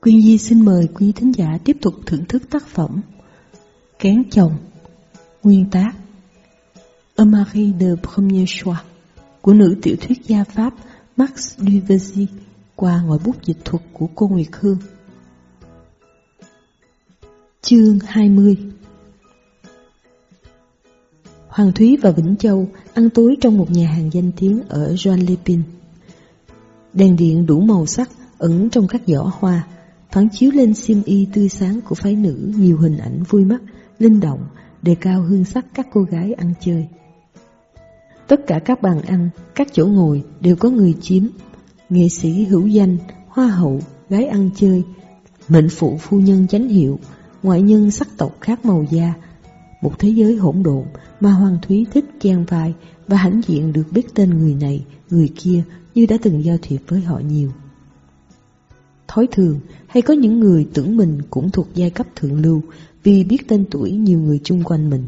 Quyên Di xin mời quý thính giả tiếp tục thưởng thức tác phẩm Kén chồng Nguyên tác "Amari de premier choix của nữ tiểu thuyết gia Pháp Max Duvergy qua ngòi bút dịch thuật của cô Nguyệt Hương. Chương 20 Hoàng Thúy và Vĩnh Châu ăn tối trong một nhà hàng danh tiếng ở Joan Lepin. Đèn điện đủ màu sắc ẩn trong các giỏ hoa, phản chiếu lên xiêm y tươi sáng của phái nữ nhiều hình ảnh vui mắt, linh động, đề cao hương sắc các cô gái ăn chơi. Tất cả các bàn ăn, các chỗ ngồi đều có người chiếm, nghệ sĩ hữu danh, hoa hậu, gái ăn chơi, mệnh phụ phu nhân chánh hiệu, ngoại nhân sắc tộc khác màu da, một thế giới hỗn độn mà Hoàng Thúy thích chen vai và hãnh diện được biết tên người này, người kia như đã từng giao thiệp với họ nhiều. Thói thường hay có những người tưởng mình cũng thuộc giai cấp thượng lưu vì biết tên tuổi nhiều người chung quanh mình.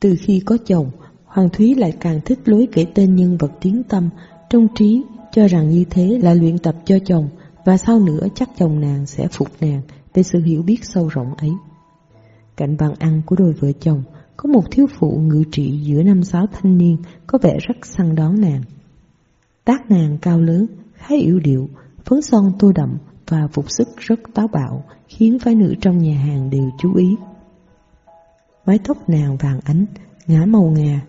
Từ khi có chồng, Hoàng Thúy lại càng thích lối kể tên nhân vật tiếng tâm, trong trí cho rằng như thế là luyện tập cho chồng và sau nữa chắc chồng nàng sẽ phục nàng về sự hiểu biết sâu rộng ấy. Cạnh bàn ăn của đôi vợ chồng có một thiếu phụ ngự trị giữa năm sáu thanh niên có vẻ rất săn đón nàng. Tác nàng cao lớn, khá yếu điệu, phấn son tô đậm và phục sức rất táo bạo khiến phái nữ trong nhà hàng đều chú ý. Mái tóc nàng vàng ánh, ngã màu ngà,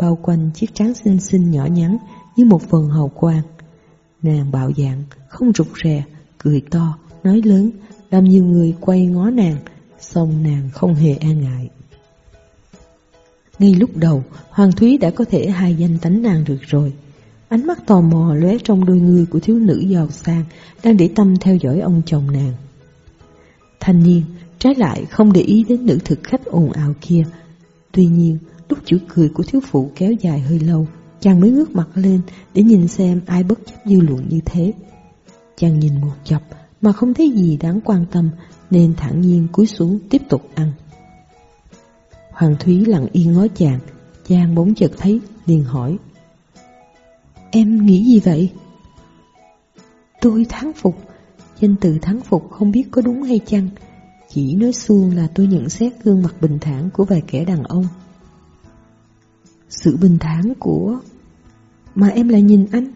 bao quanh chiếc trán xinh xinh nhỏ nhắn như một phần hào quang. Nàng bạo dạng, không rụt rè, cười to, nói lớn, làm nhiều người quay ngó nàng, song nàng không hề e ngại. Ngay lúc đầu, Hoàng Thúy đã có thể hai danh tánh nàng được rồi. Ánh mắt tò mò lóe trong đôi người của thiếu nữ giàu sang đang để tâm theo dõi ông chồng nàng. Thanh niên, trái lại không để ý đến nữ thực khách ồn ào kia. Tuy nhiên, lúc chữ cười của thiếu phụ kéo dài hơi lâu, chàng mới ngước mặt lên để nhìn xem ai bất chấp dư luận như thế. Chàng nhìn một chập mà không thấy gì đáng quan tâm nên thản nhiên cúi xuống tiếp tục ăn. Hoàng Thúy lặng yên ngó chàng, chàng bỗng chợt thấy, liền hỏi. Em nghĩ gì vậy? Tôi thắng phục, danh từ thắng phục không biết có đúng hay chăng, chỉ nói suông là tôi nhận xét gương mặt bình thản của vài kẻ đàn ông. Sự bình thản của... Mà em lại nhìn anh,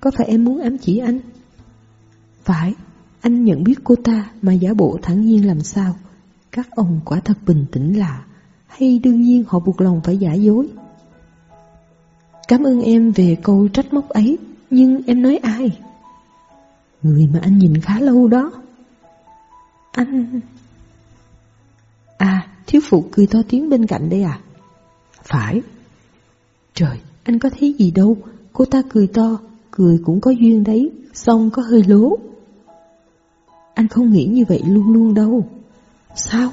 có phải em muốn ám chỉ anh? Phải, anh nhận biết cô ta mà giả bộ thẳng nhiên làm sao? Các ông quả thật bình tĩnh lạ, hay đương nhiên họ buộc lòng phải giả dối? Cảm ơn em về câu trách móc ấy, nhưng em nói ai? Người mà anh nhìn khá lâu đó. Anh... À, thiếu phụ cười to tiếng bên cạnh đây à? Phải. Trời, anh có thấy gì đâu, cô ta cười to, cười cũng có duyên đấy, xong có hơi lố. Anh không nghĩ như vậy luôn luôn đâu. Sao?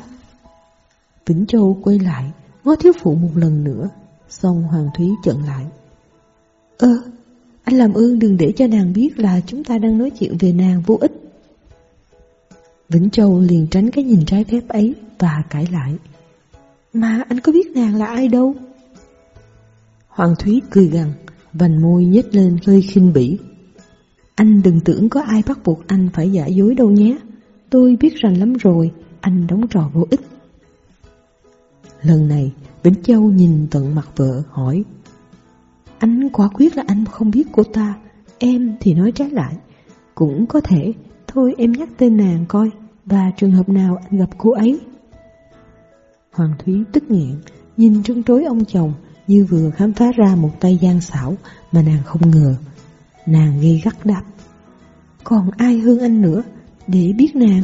Vĩnh Châu quay lại, ngó thiếu phụ một lần nữa, xong Hoàng Thúy chận lại. Ơ, anh làm ơn đừng để cho nàng biết là chúng ta đang nói chuyện về nàng vô ích. Vĩnh Châu liền tránh cái nhìn trái phép ấy và cãi lại. Mà anh có biết nàng là ai đâu? Hoàng Thúy cười gằn, vành môi nhếch lên hơi khinh bỉ. Anh đừng tưởng có ai bắt buộc anh phải giả dối đâu nhé. Tôi biết rằng lắm rồi, anh đóng trò vô ích. Lần này, Vĩnh Châu nhìn tận mặt vợ hỏi. Anh quả quyết là anh không biết cô ta, em thì nói trái lại. Cũng có thể, thôi em nhắc tên nàng coi, và trường hợp nào anh gặp cô ấy. Hoàng Thúy tức nghẹn, nhìn trân trối ông chồng như vừa khám phá ra một tay gian xảo mà nàng không ngờ. Nàng gây gắt đáp. Còn ai hơn anh nữa để biết nàng?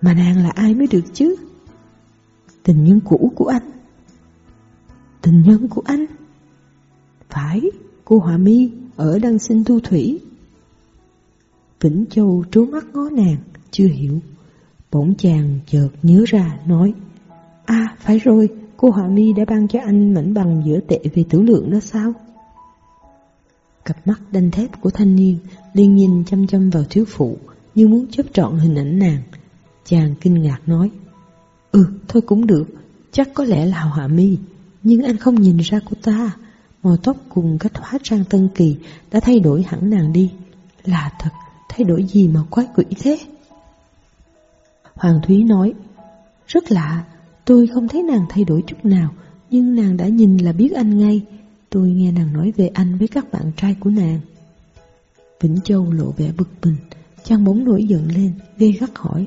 Mà nàng là ai mới được chứ? Tình nhân cũ của anh. Tình nhân của anh? Phải, cô Hòa Mi ở đăng sinh thu thủy. Vĩnh Châu trố mắt ngó nàng, chưa hiểu. Bỗng chàng chợt nhớ ra, nói À, phải rồi, cô Hòa Mi đã ban cho anh mảnh bằng giữa tệ về tử lượng đó sao? Cặp mắt đanh thép của thanh niên liên nhìn chăm chăm vào thiếu phụ như muốn chấp trọn hình ảnh nàng. Chàng kinh ngạc nói Ừ, thôi cũng được, chắc có lẽ là Hòa Mi, nhưng anh không nhìn ra cô ta. Màu tóc cùng cách hóa trang tân kỳ đã thay đổi hẳn nàng đi, Là thật, thay đổi gì mà quái quỷ thế? Hoàng Thúy nói, rất lạ, tôi không thấy nàng thay đổi chút nào, nhưng nàng đã nhìn là biết anh ngay. Tôi nghe nàng nói về anh với các bạn trai của nàng. Vĩnh Châu lộ vẻ bực mình, chàng bóng nổi giận lên, gây gắt hỏi.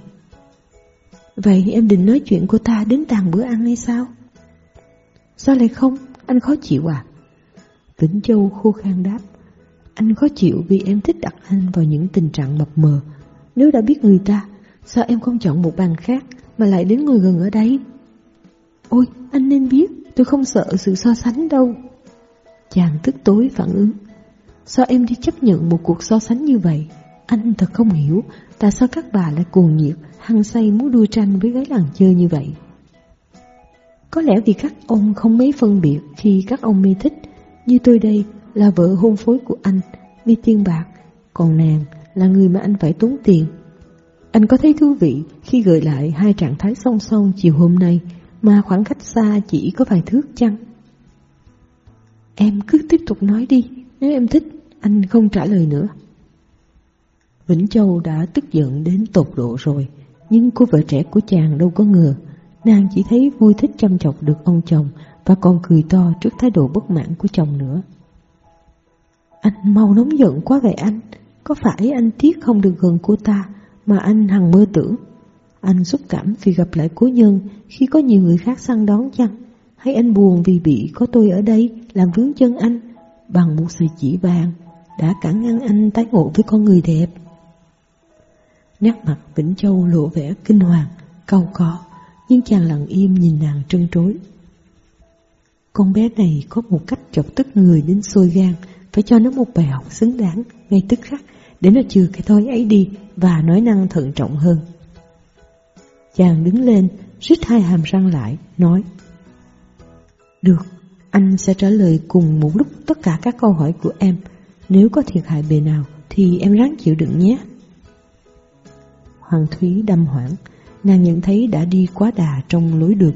Vậy em định nói chuyện của ta đến tàn bữa ăn hay sao? Sao lại không? Anh khó chịu à? Vĩnh Châu khô khan đáp. Anh khó chịu vì em thích đặt anh vào những tình trạng mập mờ. Nếu đã biết người ta, sao em không chọn một bàn khác mà lại đến ngồi gần ở đây? Ôi, anh nên biết, tôi không sợ sự so sánh đâu. Chàng tức tối phản ứng. Sao em đi chấp nhận một cuộc so sánh như vậy? Anh thật không hiểu tại sao các bà lại cuồng nhiệt, hăng say muốn đua tranh với gái làng chơi như vậy. Có lẽ vì các ông không mấy phân biệt khi các ông mê thích, như tôi đây là vợ hôn phối của anh, vì tiền bạc, còn nàng là người mà anh phải tốn tiền. Anh có thấy thú vị khi gợi lại hai trạng thái song song chiều hôm nay mà khoảng cách xa chỉ có vài thước chăng? Em cứ tiếp tục nói đi, nếu em thích, anh không trả lời nữa. Vĩnh Châu đã tức giận đến tột độ rồi, nhưng cô vợ trẻ của chàng đâu có ngờ. Nàng chỉ thấy vui thích chăm chọc được ông chồng và còn cười to trước thái độ bất mãn của chồng nữa. Anh mau nóng giận quá vậy anh, có phải anh tiếc không được gần cô ta mà anh hằng mơ tưởng? Anh xúc cảm vì gặp lại cố nhân khi có nhiều người khác săn đón chăng? Hay anh buồn vì bị có tôi ở đây làm vướng chân anh bằng một sợi chỉ vàng đã cản ngăn anh tái ngộ với con người đẹp? Nét mặt Vĩnh Châu lộ vẻ kinh hoàng, cau có, nhưng chàng lặng im nhìn nàng trân trối. Con bé này có một cách chọc tức người đến sôi gan, phải cho nó một bài học xứng đáng ngay tức khắc để nó chừa cái thói ấy đi và nói năng thận trọng hơn. Chàng đứng lên, rít hai hàm răng lại, nói Được, anh sẽ trả lời cùng một lúc tất cả các câu hỏi của em. Nếu có thiệt hại bề nào thì em ráng chịu đựng nhé. Hoàng Thúy đâm hoảng, nàng nhận thấy đã đi quá đà trong lối được.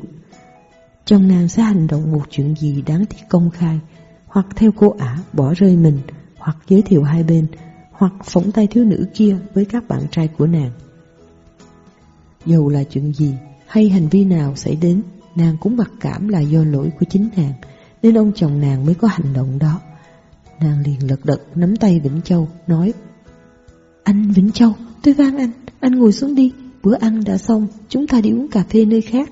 Chồng nàng sẽ hành động một chuyện gì đáng tiếc công khai, hoặc theo cô ả bỏ rơi mình, hoặc giới thiệu hai bên, hoặc phóng tay thiếu nữ kia với các bạn trai của nàng. Dù là chuyện gì hay hành vi nào xảy đến, nàng cũng mặc cảm là do lỗi của chính nàng, nên ông chồng nàng mới có hành động đó. Nàng liền lật đật nắm tay Vĩnh Châu, nói Anh Vĩnh Châu, tôi van anh, anh ngồi xuống đi, bữa ăn đã xong, chúng ta đi uống cà phê nơi khác.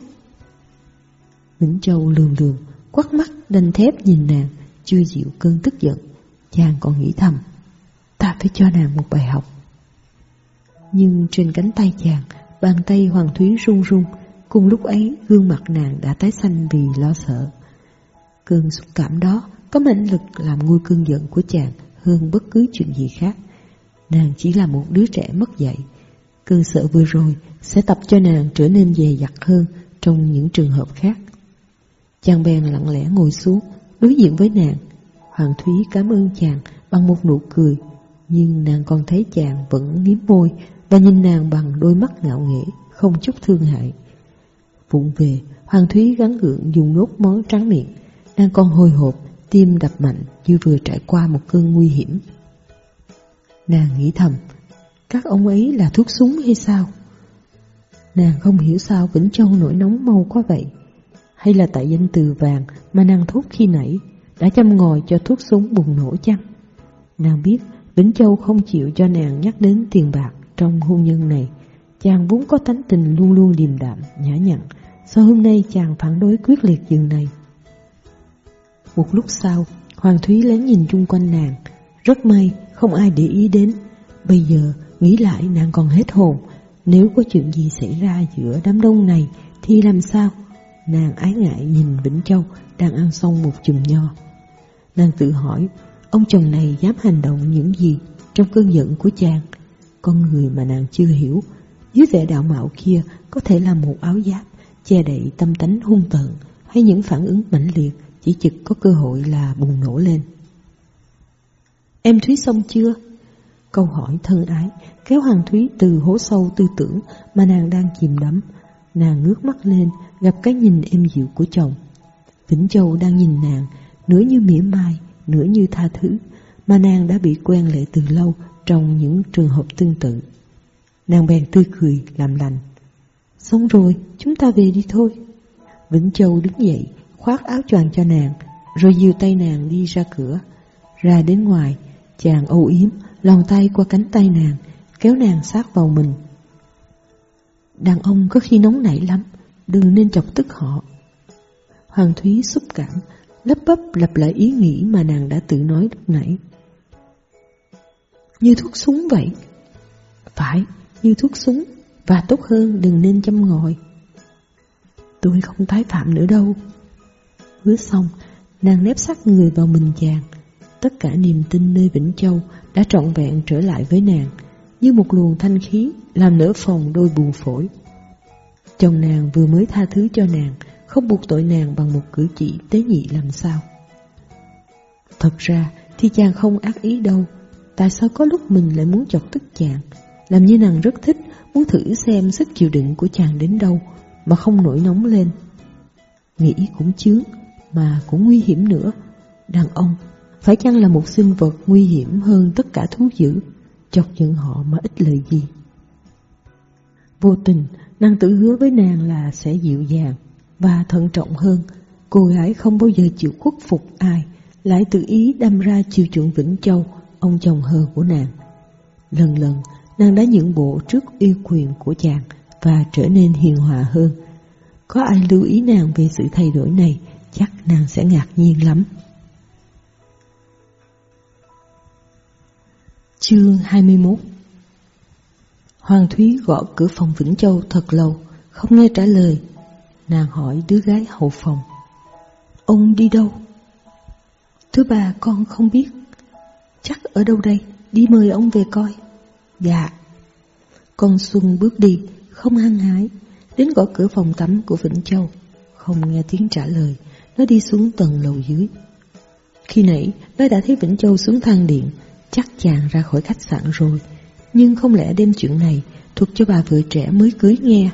Vĩnh Châu lườm lườm, quắt mắt đanh thép nhìn nàng, chưa dịu cơn tức giận. Chàng còn nghĩ thầm, ta phải cho nàng một bài học. Nhưng trên cánh tay chàng, bàn tay Hoàng Thúy run run, cùng lúc ấy gương mặt nàng đã tái xanh vì lo sợ. Cơn xúc cảm đó có mãnh lực làm nguôi cơn giận của chàng hơn bất cứ chuyện gì khác. Nàng chỉ là một đứa trẻ mất dạy, Cơn sợ vừa rồi sẽ tập cho nàng trở nên dè dặt hơn trong những trường hợp khác. Chàng bèn lặng lẽ ngồi xuống, đối diện với nàng. Hoàng Thúy cảm ơn chàng bằng một nụ cười, nhưng nàng còn thấy chàng vẫn miếm môi và nhìn nàng bằng đôi mắt ngạo nghễ, không chút thương hại. Vụng về, Hoàng Thúy gắn gượng dùng nốt món trắng miệng, nàng còn hồi hộp, tim đập mạnh như vừa trải qua một cơn nguy hiểm. Nàng nghĩ thầm, các ông ấy là thuốc súng hay sao? Nàng không hiểu sao Vĩnh Châu nổi nóng mau quá vậy. Hay là tại danh từ vàng mà nàng thốt khi nãy đã chăm ngồi cho thuốc súng bùng nổ chăng? Nàng biết Vĩnh Châu không chịu cho nàng nhắc đến tiền bạc trong hôn nhân này. Chàng vốn có tánh tình luôn luôn điềm đạm, nhã nhặn. Sao hôm nay chàng phản đối quyết liệt dường này? Một lúc sau, Hoàng Thúy lén nhìn chung quanh nàng. Rất may, không ai để ý đến. Bây giờ, Nghĩ lại nàng còn hết hồn. Nếu có chuyện gì xảy ra giữa đám đông này Thì làm sao? Nàng ái ngại nhìn Vĩnh Châu Đang ăn xong một chùm nho. Nàng tự hỏi, Ông chồng này dám hành động những gì Trong cơn giận của chàng? Con người mà nàng chưa hiểu, Dưới vẻ đạo mạo kia Có thể là một áo giáp Che đậy tâm tánh hung tợn Hay những phản ứng mãnh liệt Chỉ chực có cơ hội là bùng nổ lên. Em Thúy xong chưa? Câu hỏi thân ái kéo Hoàng Thúy từ hố sâu tư tưởng mà nàng đang chìm đắm. Nàng ngước mắt lên, gặp cái nhìn êm dịu của chồng. Vĩnh Châu đang nhìn nàng, nửa như mỉa mai, nửa như tha thứ, mà nàng đã bị quen lệ từ lâu trong những trường hợp tương tự. Nàng bèn tươi cười làm lành. Xong rồi, chúng ta về đi thôi. Vĩnh Châu đứng dậy, khoác áo choàng cho nàng, rồi dìu tay nàng đi ra cửa. Ra đến ngoài, chàng âu yếm, lòng tay qua cánh tay nàng, kéo nàng sát vào mình. Đàn ông có khi nóng nảy lắm, đừng nên chọc tức họ. Hoàng Thúy xúc cảm, lấp bấp lặp lại ý nghĩ mà nàng đã tự nói lúc nãy. Như thuốc súng vậy. Phải, như thuốc súng, và tốt hơn đừng nên châm ngòi. Tôi không tái phạm nữa đâu. Hứa xong, nàng nép sát người vào mình chàng. Tất cả niềm tin nơi Vĩnh Châu đã trọn vẹn trở lại với nàng, như một luồng thanh khí làm nở phòng đôi buồn phổi. Chồng nàng vừa mới tha thứ cho nàng, không buộc tội nàng bằng một cử chỉ tế nhị làm sao. Thật ra thì chàng không ác ý đâu, tại sao có lúc mình lại muốn chọc tức chàng, làm như nàng rất thích, muốn thử xem sức chịu đựng của chàng đến đâu mà không nổi nóng lên. Nghĩ cũng chướng, mà cũng nguy hiểm nữa. Đàn ông phải chăng là một sinh vật nguy hiểm hơn tất cả thú dữ, chọc giận họ mà ít lời gì. Vô tình, nàng tự hứa với nàng là sẽ dịu dàng và thận trọng hơn. Cô gái không bao giờ chịu khuất phục ai, lại tự ý đâm ra chiều chuộng Vĩnh Châu, ông chồng hờ của nàng. Lần lần, nàng đã nhượng bộ trước yêu quyền của chàng và trở nên hiền hòa hơn. Có ai lưu ý nàng về sự thay đổi này, chắc nàng sẽ ngạc nhiên lắm. Chương 21 Hoàng Thúy gõ cửa phòng Vĩnh Châu thật lâu, không nghe trả lời. Nàng hỏi đứa gái hậu phòng. Ông đi đâu? Thứ ba con không biết. Chắc ở đâu đây, đi mời ông về coi. Dạ. Con Xuân bước đi, không hăng hái, đến gõ cửa phòng tắm của Vĩnh Châu. Không nghe tiếng trả lời, nó đi xuống tầng lầu dưới. Khi nãy, nó đã thấy Vĩnh Châu xuống thang điện, chắc chàng ra khỏi khách sạn rồi. Nhưng không lẽ đêm chuyện này thuộc cho bà vợ trẻ mới cưới nghe.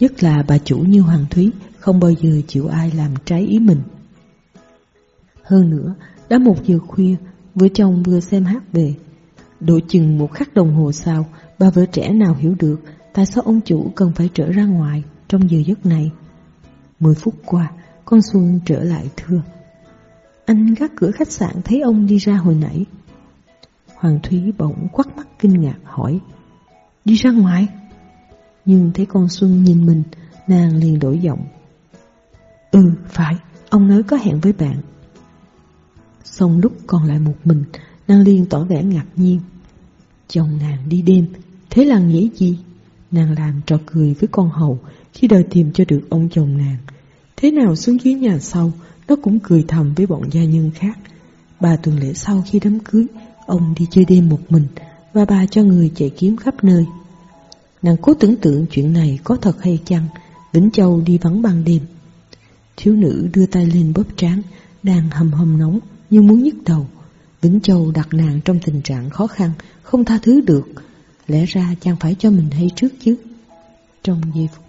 Nhất là bà chủ như Hoàng Thúy không bao giờ chịu ai làm trái ý mình. Hơn nữa, đã một giờ khuya, vợ chồng vừa xem hát về. Độ chừng một khắc đồng hồ sau, bà vợ trẻ nào hiểu được tại sao ông chủ cần phải trở ra ngoài trong giờ giấc này. Mười phút qua, con Xuân trở lại thưa. Anh gác cửa khách sạn thấy ông đi ra hồi nãy. Hoàng Thúy bỗng quắt mắt kinh ngạc hỏi. Đi ra ngoài? Nhưng thấy con Xuân nhìn mình, nàng liền đổi giọng. Ừ, phải, ông nói có hẹn với bạn. Xong lúc còn lại một mình, nàng liền tỏ vẻ ngạc nhiên. Chồng nàng đi đêm, thế là nghĩ gì? Nàng làm trò cười với con hầu khi đòi tìm cho được ông chồng nàng. Thế nào xuống dưới nhà sau, nó cũng cười thầm với bọn gia nhân khác. Ba tuần lễ sau khi đám cưới, ông đi chơi đêm một mình và bà cho người chạy kiếm khắp nơi. Nàng cố tưởng tượng chuyện này có thật hay chăng, Vĩnh Châu đi vắng ban đêm. Thiếu nữ đưa tay lên bóp trán, đang hầm hầm nóng như muốn nhức đầu. Vĩnh Châu đặt nàng trong tình trạng khó khăn, không tha thứ được. Lẽ ra chàng phải cho mình hay trước chứ. Trong giây phút,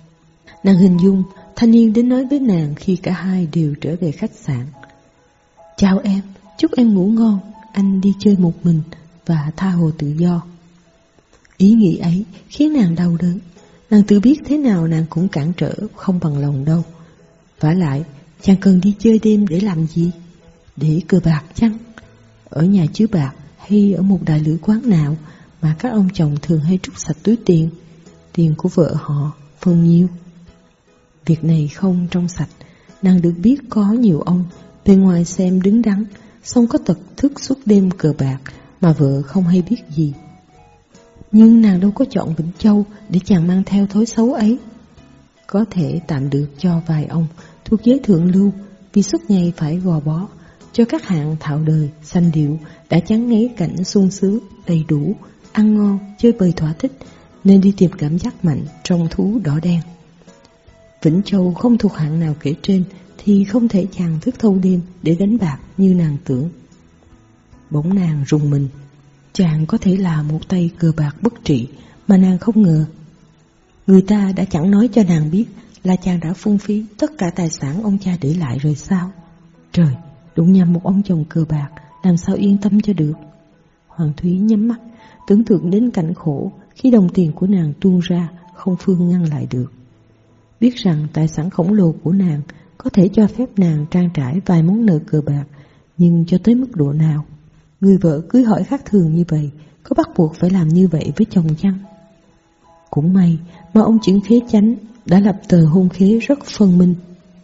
nàng hình dung thanh niên đến nói với nàng khi cả hai đều trở về khách sạn. Chào em, chúc em ngủ ngon, anh đi chơi một mình và tha hồ tự do. Ý nghĩ ấy khiến nàng đau đớn, nàng tự biết thế nào nàng cũng cản trở không bằng lòng đâu. vả lại, chàng cần đi chơi đêm để làm gì? Để cờ bạc chăng? Ở nhà chứa bạc hay ở một đại lữ quán nào mà các ông chồng thường hay trút sạch túi tiền, tiền của vợ họ phần nhiêu. Việc này không trong sạch, nàng được biết có nhiều ông bên ngoài xem đứng đắn, xong có tật thức suốt đêm cờ bạc mà vợ không hay biết gì. Nhưng nàng đâu có chọn Vĩnh Châu để chàng mang theo thói xấu ấy. Có thể tạm được cho vài ông thuộc giới thượng lưu vì suốt ngày phải gò bó cho các hạng thạo đời, sanh điệu đã chán ngấy cảnh sung sướng, đầy đủ, ăn ngon, chơi bời thỏa thích nên đi tìm cảm giác mạnh trong thú đỏ đen. Vĩnh Châu không thuộc hạng nào kể trên thì không thể chàng thức thâu đêm để đánh bạc như nàng tưởng. Bỗng nàng rùng mình, chàng có thể là một tay cờ bạc bất trị mà nàng không ngờ. Người ta đã chẳng nói cho nàng biết là chàng đã phung phí tất cả tài sản ông cha để lại rồi sao? Trời, đụng nhầm một ông chồng cờ bạc, làm sao yên tâm cho được? Hoàng Thúy nhắm mắt, tưởng tượng đến cảnh khổ khi đồng tiền của nàng tuôn ra, không phương ngăn lại được. Biết rằng tài sản khổng lồ của nàng có thể cho phép nàng trang trải vài món nợ cờ bạc, nhưng cho tới mức độ nào? Người vợ cưới hỏi khác thường như vậy, có bắt buộc phải làm như vậy với chồng chăng? Cũng may mà ông chuyển khế chánh đã lập tờ hôn khế rất phân minh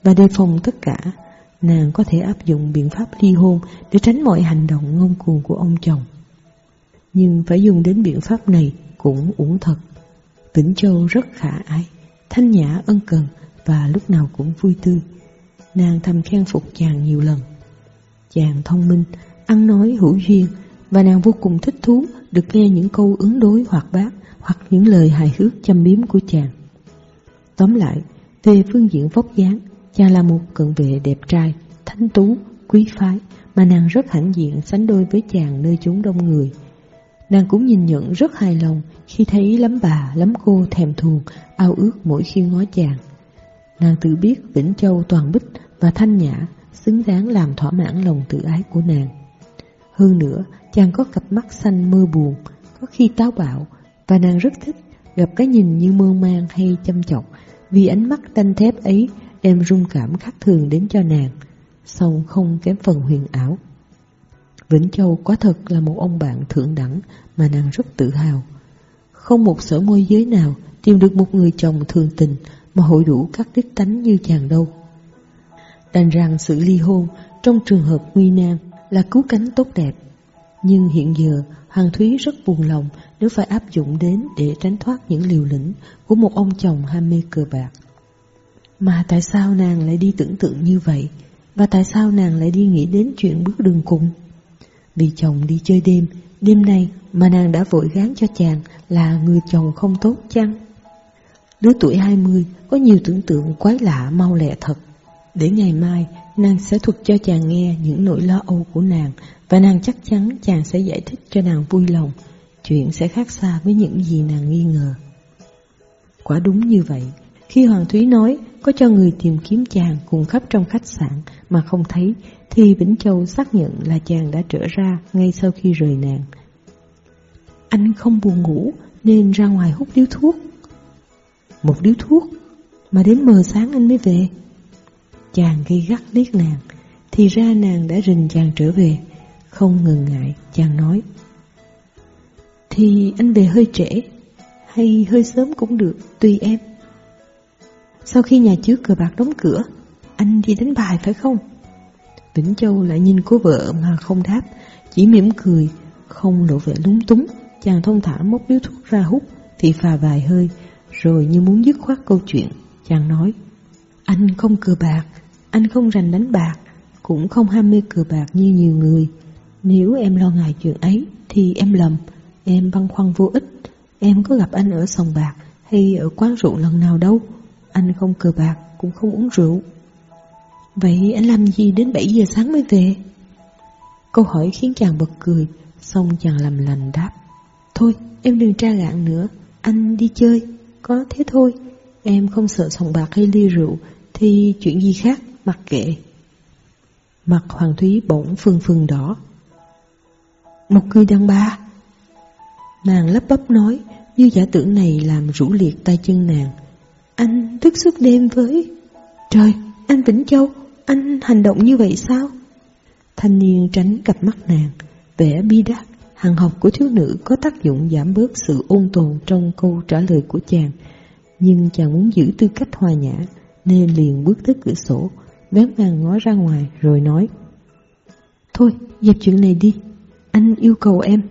và đề phòng tất cả. Nàng có thể áp dụng biện pháp ly hôn để tránh mọi hành động ngông cuồng của ông chồng. Nhưng phải dùng đến biện pháp này cũng uổng thật. Vĩnh Châu rất khả ái, thanh nhã ân cần và lúc nào cũng vui tươi. Nàng thầm khen phục chàng nhiều lần. Chàng thông minh, ăn nói hữu duyên và nàng vô cùng thích thú được nghe những câu ứng đối hoạt bát hoặc những lời hài hước châm biếm của chàng. Tóm lại, về phương diện vóc dáng, chàng là một cận vệ đẹp trai, thanh tú, quý phái mà nàng rất hãnh diện sánh đôi với chàng nơi chúng đông người. Nàng cũng nhìn nhận rất hài lòng khi thấy lắm bà, lắm cô thèm thuồng, ao ước mỗi khi ngó chàng. Nàng tự biết Vĩnh Châu toàn bích và thanh nhã xứng đáng làm thỏa mãn lòng tự ái của nàng. Hơn nữa, chàng có cặp mắt xanh mơ buồn, có khi táo bạo, và nàng rất thích gặp cái nhìn như mơ mang hay chăm chọc, vì ánh mắt tanh thép ấy đem rung cảm khác thường đến cho nàng, song không kém phần huyền ảo. Vĩnh Châu quá thật là một ông bạn thượng đẳng mà nàng rất tự hào. Không một sở môi giới nào tìm được một người chồng thường tình mà hội đủ các đích tánh như chàng đâu. Đành rằng sự ly hôn trong trường hợp nguy nan là cứu cánh tốt đẹp. Nhưng hiện giờ Hoàng Thúy rất buồn lòng nếu phải áp dụng đến để tránh thoát những liều lĩnh của một ông chồng ham mê cờ bạc. Mà tại sao nàng lại đi tưởng tượng như vậy? Và tại sao nàng lại đi nghĩ đến chuyện bước đường cùng? Vì chồng đi chơi đêm, đêm nay mà nàng đã vội gán cho chàng là người chồng không tốt chăng? Đứa tuổi 20 có nhiều tưởng tượng quái lạ mau lẹ thật. Để ngày mai nàng sẽ thuật cho chàng nghe những nỗi lo âu của nàng và nàng chắc chắn chàng sẽ giải thích cho nàng vui lòng. Chuyện sẽ khác xa với những gì nàng nghi ngờ. Quả đúng như vậy, khi Hoàng Thúy nói có cho người tìm kiếm chàng cùng khắp trong khách sạn mà không thấy, thì Vĩnh Châu xác nhận là chàng đã trở ra ngay sau khi rời nàng. Anh không buồn ngủ nên ra ngoài hút điếu thuốc. Một điếu thuốc mà đến mờ sáng anh mới về. Chàng gây gắt liếc nàng, thì ra nàng đã rình chàng trở về. Không ngừng ngại, chàng nói. Thì anh về hơi trễ, hay hơi sớm cũng được, tùy em. Sau khi nhà trước cờ bạc đóng cửa, anh đi đánh bài phải không? Vĩnh Châu lại nhìn cô vợ mà không đáp, chỉ mỉm cười, không lộ vẻ lúng túng. Chàng thông thả móc điếu thuốc ra hút, thì phà vài hơi, rồi như muốn dứt khoát câu chuyện, chàng nói, anh không cờ bạc, anh không rành đánh bạc, cũng không ham mê cờ bạc như nhiều người. Nếu em lo ngại chuyện ấy, thì em lầm, em băn khoăn vô ích. Em có gặp anh ở sòng bạc hay ở quán rượu lần nào đâu. Anh không cờ bạc, cũng không uống rượu. Vậy anh làm gì đến 7 giờ sáng mới về? Câu hỏi khiến chàng bật cười, xong chàng làm lành đáp. Thôi, em đừng tra gạn nữa, anh đi chơi, có thế thôi. Em không sợ sòng bạc hay ly rượu, thì chuyện gì khác, mặc kệ. Mặt Hoàng Thúy bỗng phương phương đỏ. Một người đàn bà. Nàng lấp bắp nói, như giả tưởng này làm rũ liệt tay chân nàng. Anh thức suốt đêm với... Trời, anh Vĩnh Châu, anh hành động như vậy sao? Thanh niên tránh cặp mắt nàng, vẻ bi đát, hàng học của thiếu nữ có tác dụng giảm bớt sự ôn tồn trong câu trả lời của chàng. Nhưng chàng muốn giữ tư cách hòa nhã, nên liền bước tới cửa sổ, bén ngang ngó ra ngoài rồi nói Thôi, dẹp chuyện này đi, anh yêu cầu em.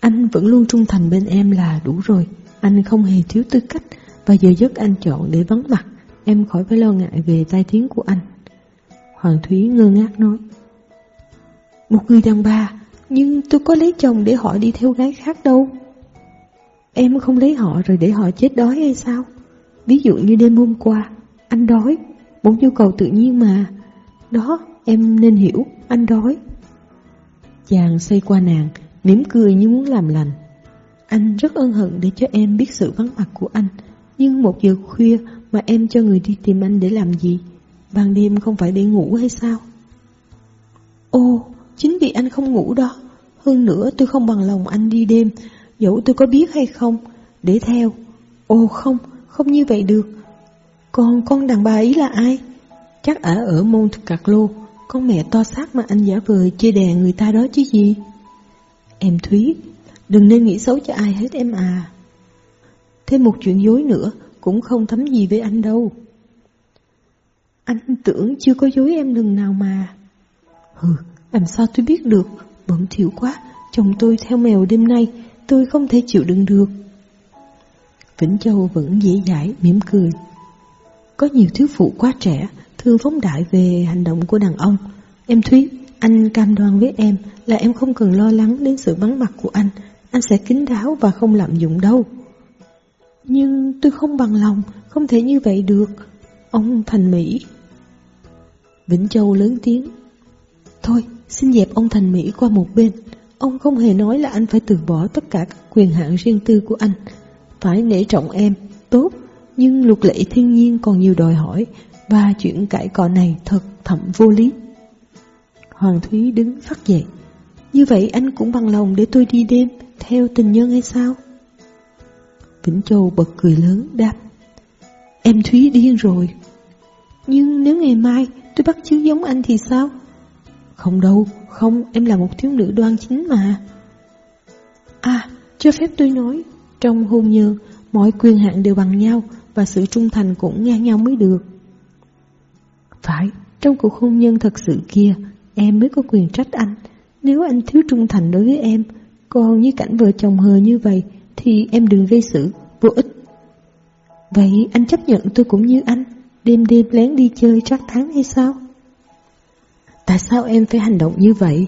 Anh vẫn luôn trung thành bên em là đủ rồi, anh không hề thiếu tư cách và giờ giấc anh chọn để vắng mặt, em khỏi phải lo ngại về tai tiếng của anh. Hoàng Thúy ngơ ngác nói Một người đàn bà, nhưng tôi có lấy chồng để họ đi theo gái khác đâu. Em không lấy họ rồi để họ chết đói hay sao? Ví dụ như đêm hôm qua, anh đói, một nhu cầu tự nhiên mà. Đó, em nên hiểu, anh đói. Chàng xoay qua nàng, mỉm cười như muốn làm lành. Anh rất ân hận để cho em biết sự vắng mặt của anh, nhưng một giờ khuya mà em cho người đi tìm anh để làm gì? Ban đêm không phải để ngủ hay sao? ô chính vì anh không ngủ đó, Hơn nữa tôi không bằng lòng anh đi đêm, dẫu tôi có biết hay không, để theo. Ồ không, không như vậy được. Còn con đàn bà ấy là ai? Chắc ở ở Monte Carlo, con mẹ to xác mà anh giả vờ chê đè người ta đó chứ gì. Em Thúy, đừng nên nghĩ xấu cho ai hết em à. Thêm một chuyện dối nữa cũng không thấm gì với anh đâu. Anh tưởng chưa có dối em lần nào mà. Hừ, làm sao tôi biết được, bẩm thiểu quá, chồng tôi theo mèo đêm nay, tôi không thể chịu đựng được. Vĩnh Châu vẫn dễ dãi, mỉm cười. Có nhiều thiếu phụ quá trẻ, thường phóng đại về hành động của đàn ông. Em Thúy, anh cam đoan với em là em không cần lo lắng đến sự vắng mặt của anh, anh sẽ kín đáo và không lạm dụng đâu. Nhưng tôi không bằng lòng, không thể như vậy được. Ông Thành Mỹ. Vĩnh Châu lớn tiếng. Thôi, xin dẹp ông Thành Mỹ qua một bên. Ông không hề nói là anh phải từ bỏ tất cả các quyền hạn riêng tư của anh. Phải nể trọng em, tốt, nhưng luật lệ thiên nhiên còn nhiều đòi hỏi và chuyện cãi cọ này thật thậm vô lý. Hoàng Thúy đứng phát dậy. Như vậy anh cũng bằng lòng để tôi đi đêm theo tình nhân hay sao? Vĩnh Châu bật cười lớn đáp Em Thúy điên rồi Nhưng nếu ngày mai tôi bắt chước giống anh thì sao? Không đâu, không, em là một thiếu nữ đoan chính mà À, cho phép tôi nói Trong hôn nhân, mọi quyền hạn đều bằng nhau và sự trung thành cũng ngang nhau mới được Phải, trong cuộc hôn nhân thật sự kia Em mới có quyền trách anh Nếu anh thiếu trung thành đối với em Còn như cảnh vợ chồng hờ như vậy thì em đừng gây sự, vô ích. Vậy anh chấp nhận tôi cũng như anh, đêm đêm lén đi chơi trác tháng hay sao? Tại sao em phải hành động như vậy?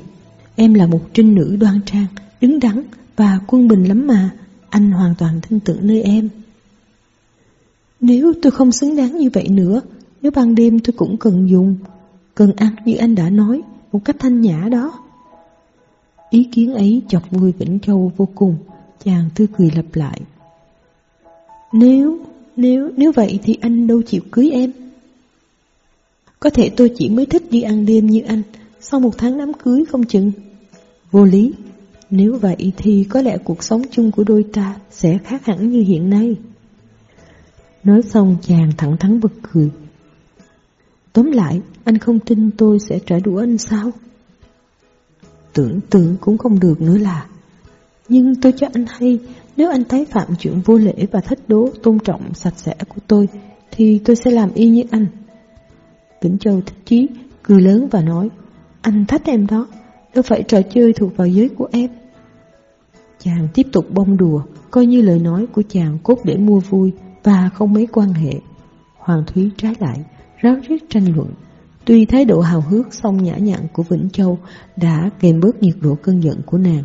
Em là một trinh nữ đoan trang, đứng đắn và quân bình lắm mà, anh hoàn toàn tin tưởng nơi em. Nếu tôi không xứng đáng như vậy nữa, nếu ban đêm tôi cũng cần dùng, cần ăn như anh đã nói, một cách thanh nhã đó. Ý kiến ấy chọc vui Vĩnh Châu vô cùng, Chàng tươi cười lặp lại. Nếu, nếu, nếu vậy thì anh đâu chịu cưới em? Có thể tôi chỉ mới thích đi ăn đêm như anh Sau một tháng đám cưới không chừng. Vô lý Nếu vậy thì có lẽ cuộc sống chung của đôi ta Sẽ khác hẳn như hiện nay. Nói xong chàng thẳng thắn bật cười Tóm lại Anh không tin tôi sẽ trả đũa anh sao Tưởng tượng cũng không được nữa là nhưng tôi cho anh hay, nếu anh tái phạm chuyện vô lễ và thách đố tôn trọng sạch sẽ của tôi, thì tôi sẽ làm y như anh. Vĩnh Châu thích chí, cười lớn và nói, anh thách em đó, đâu phải trò chơi thuộc vào giới của em. Chàng tiếp tục bông đùa, coi như lời nói của chàng cốt để mua vui và không mấy quan hệ. Hoàng Thúy trái lại, ráo riết tranh luận. Tuy thái độ hào hước song nhã nhặn của Vĩnh Châu đã kèm bớt nhiệt độ cơn giận của nàng.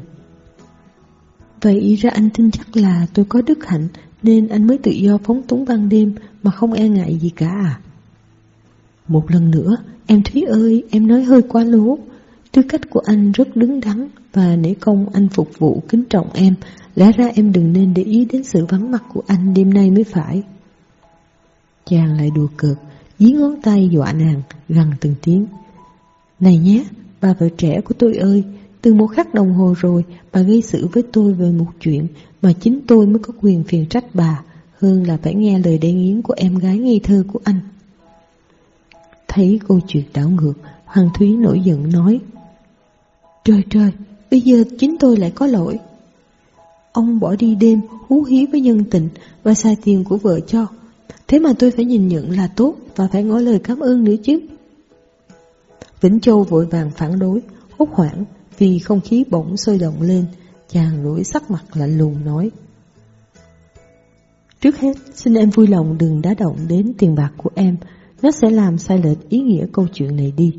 Vậy ra anh tin chắc là tôi có đức hạnh nên anh mới tự do phóng túng ban đêm mà không e ngại gì cả à? Một lần nữa, em Thúy ơi, em nói hơi quá lố. Tư cách của anh rất đứng đắn và nể công anh phục vụ kính trọng em. Lẽ ra em đừng nên để ý đến sự vắng mặt của anh đêm nay mới phải. Chàng lại đùa cợt, dí ngón tay dọa nàng, gần từng tiếng. Này nhé, bà vợ trẻ của tôi ơi, từ một khắc đồng hồ rồi, bà gây sự với tôi về một chuyện mà chính tôi mới có quyền phiền trách bà, hơn là phải nghe lời đe nghiến của em gái ngây thơ của anh. Thấy câu chuyện đảo ngược, Hoàng Thúy nổi giận nói, Trời trời, bây giờ chính tôi lại có lỗi. Ông bỏ đi đêm, hú hí với nhân tình và xài tiền của vợ cho. Thế mà tôi phải nhìn nhận là tốt và phải ngỏ lời cảm ơn nữa chứ. Vĩnh Châu vội vàng phản đối, hốt hoảng vì không khí bỗng sôi động lên, chàng rủi sắc mặt lạnh lùng nói. Trước hết, xin em vui lòng đừng đá động đến tiền bạc của em, nó sẽ làm sai lệch ý nghĩa câu chuyện này đi.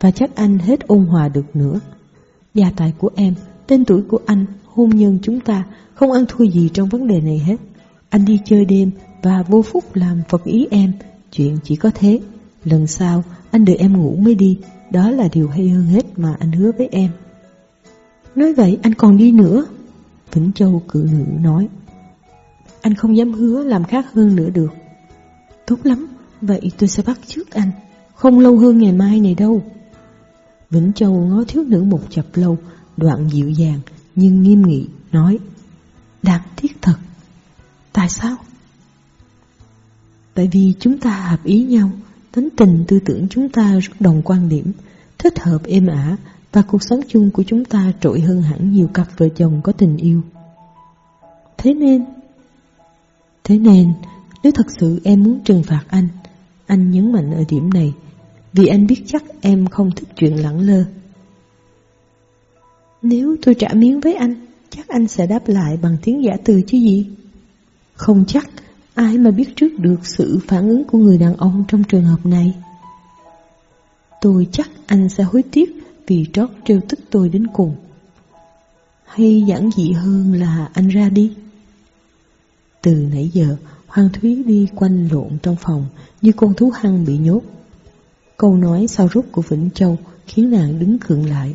Và chắc anh hết ôn hòa được nữa. Gia tài của em, tên tuổi của anh, hôn nhân chúng ta không ăn thua gì trong vấn đề này hết. Anh đi chơi đêm và vô phúc làm phật ý em, chuyện chỉ có thế. Lần sau, anh đợi em ngủ mới đi, đó là điều hay hơn hết mà anh hứa với em. Nói vậy anh còn đi nữa? Vĩnh Châu cự nữ nói. Anh không dám hứa làm khác hơn nữa được. Tốt lắm Vậy tôi sẽ bắt trước anh. Không lâu hơn ngày mai này đâu. Vĩnh Châu ngó thiếu nữ một chập lâu, Đoạn dịu dàng, nhưng nghiêm nghị, nói, Đáng tiếc thật. Tại sao? Tại vì chúng ta hợp ý nhau, Tính tình tư tưởng chúng ta rất đồng quan điểm, Thích hợp êm ả Và cuộc sống chung của chúng ta trội hơn hẳn nhiều cặp vợ chồng có tình yêu. Thế nên? Thế nên, Nếu thật sự em muốn trừng phạt anh Anh nhấn mạnh ở điểm này vì anh biết chắc em không thích chuyện lẳng lơ. Nếu tôi trả miếng với anh, Chắc anh sẽ đáp lại bằng tiếng giả từ chứ gì? Không chắc Ai mà biết trước được sự phản ứng của người đàn ông trong trường hợp này. Tôi chắc anh sẽ hối tiếc vì trót trêu tức tôi đến cùng. Hay giản dị hơn là anh ra đi. Từ nãy giờ, Hoàng Thúy đi quanh lộn trong phòng Như con thú hăng bị nhốt. Câu nói sau rút của Vĩnh Châu Khiến nàng đứng khựng lại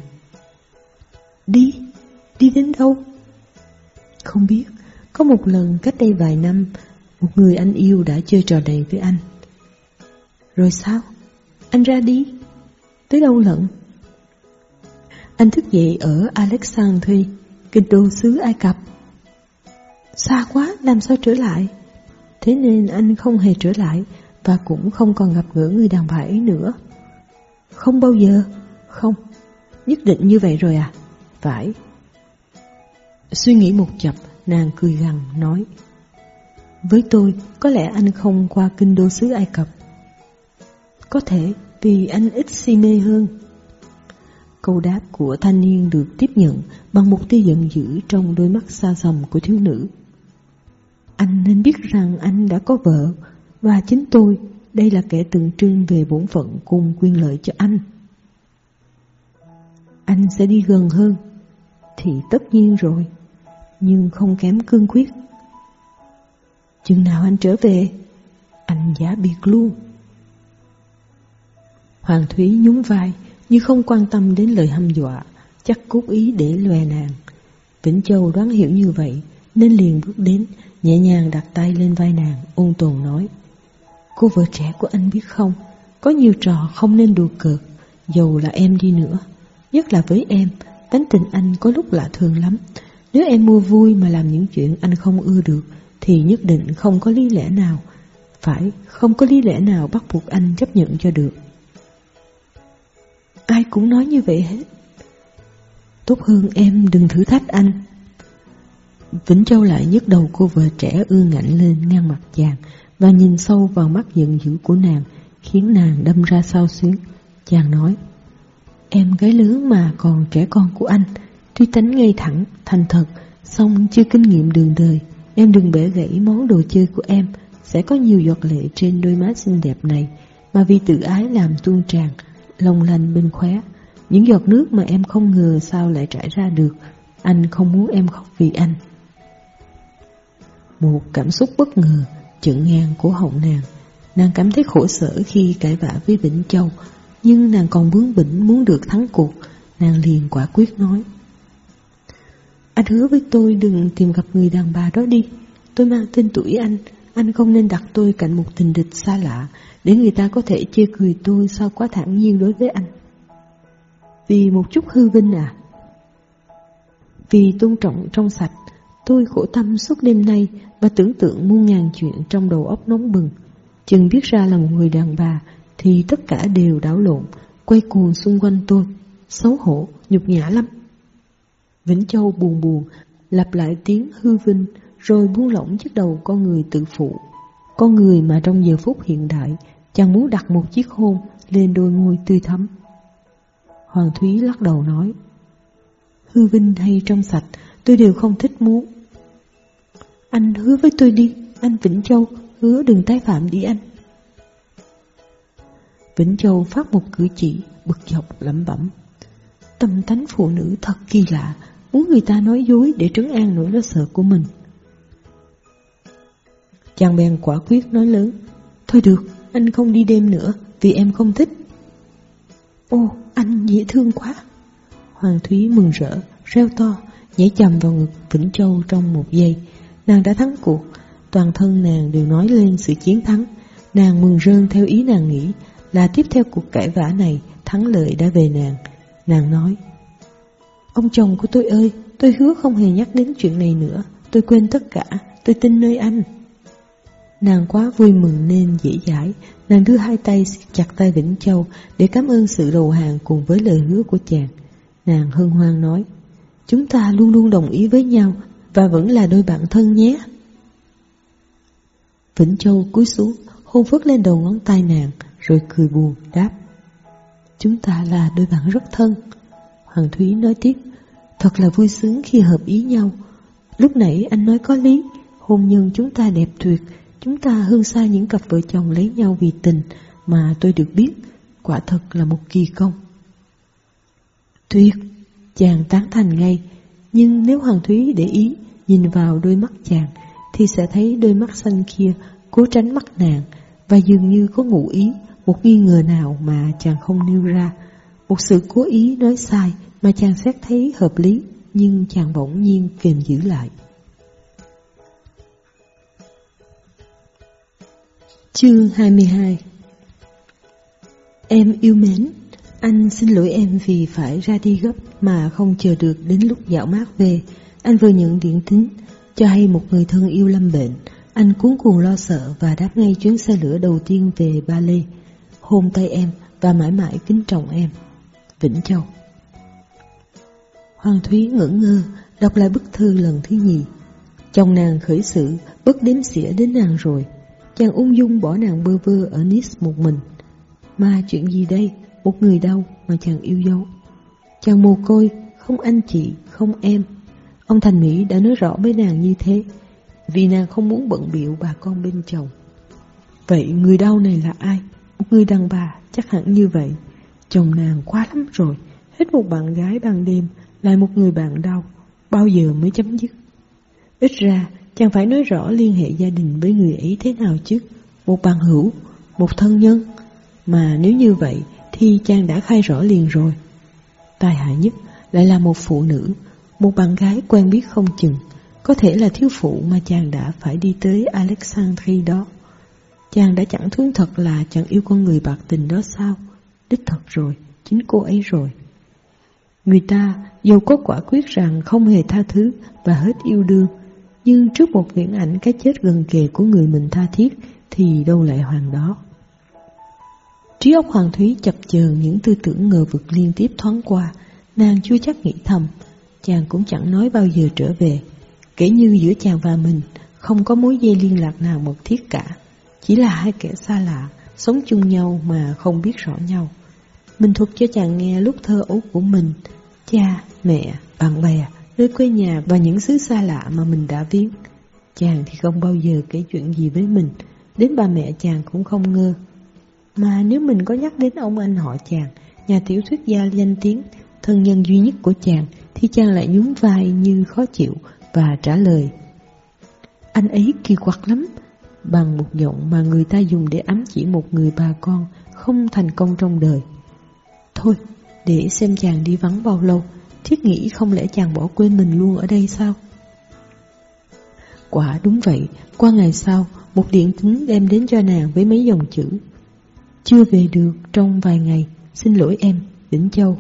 Đi, đi đến đâu? Không biết, có một lần cách đây vài năm một người anh yêu đã chơi trò này với anh Rồi sao? Anh ra đi Tới đâu lận? Anh thức dậy ở Alexandria Kinh đô xứ Ai Cập Xa quá, làm sao trở lại? Thế nên anh không hề trở lại và cũng không còn gặp gỡ người đàn bà ấy nữa Không bao giờ Không Nhất định như vậy rồi à Phải Suy nghĩ một chập Nàng cười gằn nói với tôi, có lẽ anh không qua kinh đô xứ Ai Cập. Có thể vì anh ít si mê hơn. Câu đáp của thanh niên được tiếp nhận bằng một tia giận dữ trong đôi mắt xa xăm của thiếu nữ. Anh nên biết rằng anh đã có vợ và chính tôi đây là kẻ tượng trưng về bổn phận cùng quyền lợi cho anh. Anh sẽ đi gần hơn thì tất nhiên rồi, nhưng không kém cương quyết. Chừng nào anh trở về Anh giả biệt luôn Hoàng Thúy nhún vai Như không quan tâm đến lời hăm dọa Chắc cố ý để lòe nàng Vĩnh Châu đoán hiểu như vậy Nên liền bước đến Nhẹ nhàng đặt tay lên vai nàng Ôn tồn nói Cô vợ trẻ của anh biết không Có nhiều trò không nên đùa cợt Dầu là em đi nữa Nhất là với em Tánh tình anh có lúc lạ thường lắm Nếu em mua vui mà làm những chuyện anh không ưa được thì nhất định không có lý lẽ nào, phải không có lý lẽ nào bắt buộc anh chấp nhận cho được. Ai cũng nói như vậy hết. Tốt hơn em đừng thử thách anh. Vĩnh Châu lại nhấc đầu cô vợ trẻ ương ngạnh lên ngang mặt chàng và nhìn sâu vào mắt giận dữ của nàng, khiến nàng đâm ra sao xuyến. Chàng nói, em gái lớn mà còn trẻ con của anh, tuy tánh ngay thẳng, thành thật, song chưa kinh nghiệm đường đời, Em đừng bể gãy món đồ chơi của em Sẽ có nhiều giọt lệ trên đôi má xinh đẹp này Mà vì tự ái làm tuôn tràn Lòng lành bên khóe. Những giọt nước mà em không ngờ sao lại trải ra được Anh không muốn em khóc vì anh. Một cảm xúc bất ngờ Chận ngang của hậu nàng. Nàng cảm thấy khổ sở khi cãi vã với Vĩnh Châu, Nhưng nàng còn bướng bỉnh muốn được thắng cuộc. Nàng liền quả quyết nói, anh hứa với tôi đừng tìm gặp người đàn bà đó đi. Tôi mang tên tuổi anh. Anh không nên đặt tôi cạnh một tình địch xa lạ Để người ta có thể chê cười tôi Sao quá thản nhiên đối với anh. Vì một chút hư vinh à? Vì tôn trọng trong sạch Tôi khổ tâm suốt đêm nay Và tưởng tượng muôn ngàn chuyện trong đầu óc nóng bừng Chừng biết ra là một người đàn bà Thì tất cả đều đảo lộn Quay cuồng xung quanh tôi Xấu hổ, nhục nhã lắm Vĩnh Châu buồn buồn, lặp lại tiếng hư vinh, rồi buông lỏng chiếc đầu con người tự phụ. Con người mà trong giờ phút hiện đại, chẳng muốn đặt một chiếc hôn lên đôi môi tươi thắm. Hoàng Thúy lắc đầu nói, hư vinh hay trong sạch, tôi đều không thích muốn. Anh hứa với tôi đi, anh Vĩnh Châu, hứa đừng tái phạm đi anh. Vĩnh Châu phát một cử chỉ, bực dọc lẩm bẩm. Tâm tánh phụ nữ thật kỳ lạ, muốn người ta nói dối để trấn an nỗi lo sợ của mình. Chàng bèn quả quyết nói lớn, Thôi được, anh không đi đêm nữa vì em không thích. Ô, anh dễ thương quá. Hoàng Thúy mừng rỡ, reo to, nhảy chầm vào ngực Vĩnh Châu trong một giây. Nàng đã thắng cuộc, toàn thân nàng đều nói lên sự chiến thắng. Nàng mừng rơn theo ý nàng nghĩ là tiếp theo cuộc cãi vã này, thắng lợi đã về nàng. Nàng nói, Ông chồng của tôi ơi, tôi hứa không hề nhắc đến chuyện này nữa. Tôi quên tất cả, tôi tin nơi anh. Nàng quá vui mừng nên dễ dãi, nàng đưa hai tay chặt tay Vĩnh Châu để cảm ơn sự đầu hàng cùng với lời hứa của chàng. Nàng hân hoan nói, chúng ta luôn luôn đồng ý với nhau và vẫn là đôi bạn thân nhé. Vĩnh Châu cúi xuống, hôn phớt lên đầu ngón tay nàng, rồi cười buồn, đáp. Chúng ta là đôi bạn rất thân. Hoàng Thúy nói tiếp, thật là vui sướng khi hợp ý nhau. Lúc nãy anh nói có lý, hôn nhân chúng ta đẹp tuyệt, chúng ta hơn xa những cặp vợ chồng lấy nhau vì tình mà tôi được biết, quả thật là một kỳ công. Tuyệt, chàng tán thành ngay, nhưng nếu Hoàng Thúy để ý, nhìn vào đôi mắt chàng, thì sẽ thấy đôi mắt xanh kia cố tránh mắt nàng và dường như có ngụ ý một nghi ngờ nào mà chàng không nêu ra, một sự cố ý nói sai mà chàng xét thấy hợp lý nhưng chàng bỗng nhiên kềm giữ lại. Chương 22 Em yêu mến, anh xin lỗi em vì phải ra đi gấp mà không chờ được đến lúc dạo mát về. Anh vừa nhận điện tín, cho hay một người thân yêu lâm bệnh. Anh cuốn cuồng lo sợ và đáp ngay chuyến xe lửa đầu tiên về Ba Lê. Hôn tay em và mãi mãi kính trọng em. Vĩnh Châu Hoàng Thúy ngẩn ngơ, đọc lại bức thư lần thứ nhì. Chồng nàng khởi sự bất đếm xỉa đến nàng rồi. Chàng ung dung bỏ nàng bơ vơ ở Nice một mình. Mà chuyện gì đây? Một người đâu mà chàng yêu dấu? Chàng mồ côi, không anh chị, không em. Ông Thành Mỹ đã nói rõ với nàng như thế, vì nàng không muốn bận biệu bà con bên chồng. Vậy người đau này là ai? Một người đàn bà chắc hẳn như vậy. Chồng nàng quá lắm rồi, hết một bạn gái ban đêm, lại một người bạn đau, bao giờ mới chấm dứt? Ít ra, chàng phải nói rõ liên hệ gia đình với người ấy thế nào chứ? Một bạn hữu, một thân nhân. Mà nếu như vậy, khi chàng đã khai rõ liền rồi. Tai hại nhất lại là một phụ nữ, một bạn gái quen biết không chừng, có thể là thiếu phụ mà chàng đã phải đi tới Alexandria đó. Chàng đã chẳng thú thật là chẳng yêu con người bạc tình đó sao? Đích thật rồi, chính cô ấy rồi. Người ta dù có quả quyết rằng không hề tha thứ và hết yêu đương, nhưng trước một viễn ảnh cái chết gần kề của người mình tha thiết thì đâu lại hoàng đó. Trí óc Hoàng Thúy chập chờn những tư tưởng ngờ vực liên tiếp thoáng qua, nàng chưa chắc nghĩ thầm, chàng cũng chẳng nói bao giờ trở về, kể như giữa chàng và mình không có mối dây liên lạc nào mật thiết cả, chỉ là hai kẻ xa lạ, sống chung nhau mà không biết rõ nhau. Mình thuật cho chàng nghe lúc thơ ấu của mình, cha, mẹ, bạn bè, nơi quê nhà và những xứ xa lạ mà mình đã viếng. Chàng thì không bao giờ kể chuyện gì với mình, đến ba mẹ chàng cũng không ngơ. Mà nếu mình có nhắc đến ông anh họ chàng, nhà tiểu thuyết gia danh tiếng, thân nhân duy nhất của chàng, thì chàng lại nhún vai như khó chịu và trả lời. Anh ấy kỳ quặc lắm, bằng một giọng mà người ta dùng để ám chỉ một người bà con không thành công trong đời. Thôi, để xem chàng đi vắng bao lâu, thiết nghĩ không lẽ chàng bỏ quên mình luôn ở đây sao? Quả đúng vậy, qua ngày sau, một điện tín đem đến cho nàng với mấy dòng chữ. Chưa về được trong vài ngày, xin lỗi em, Vĩnh Châu.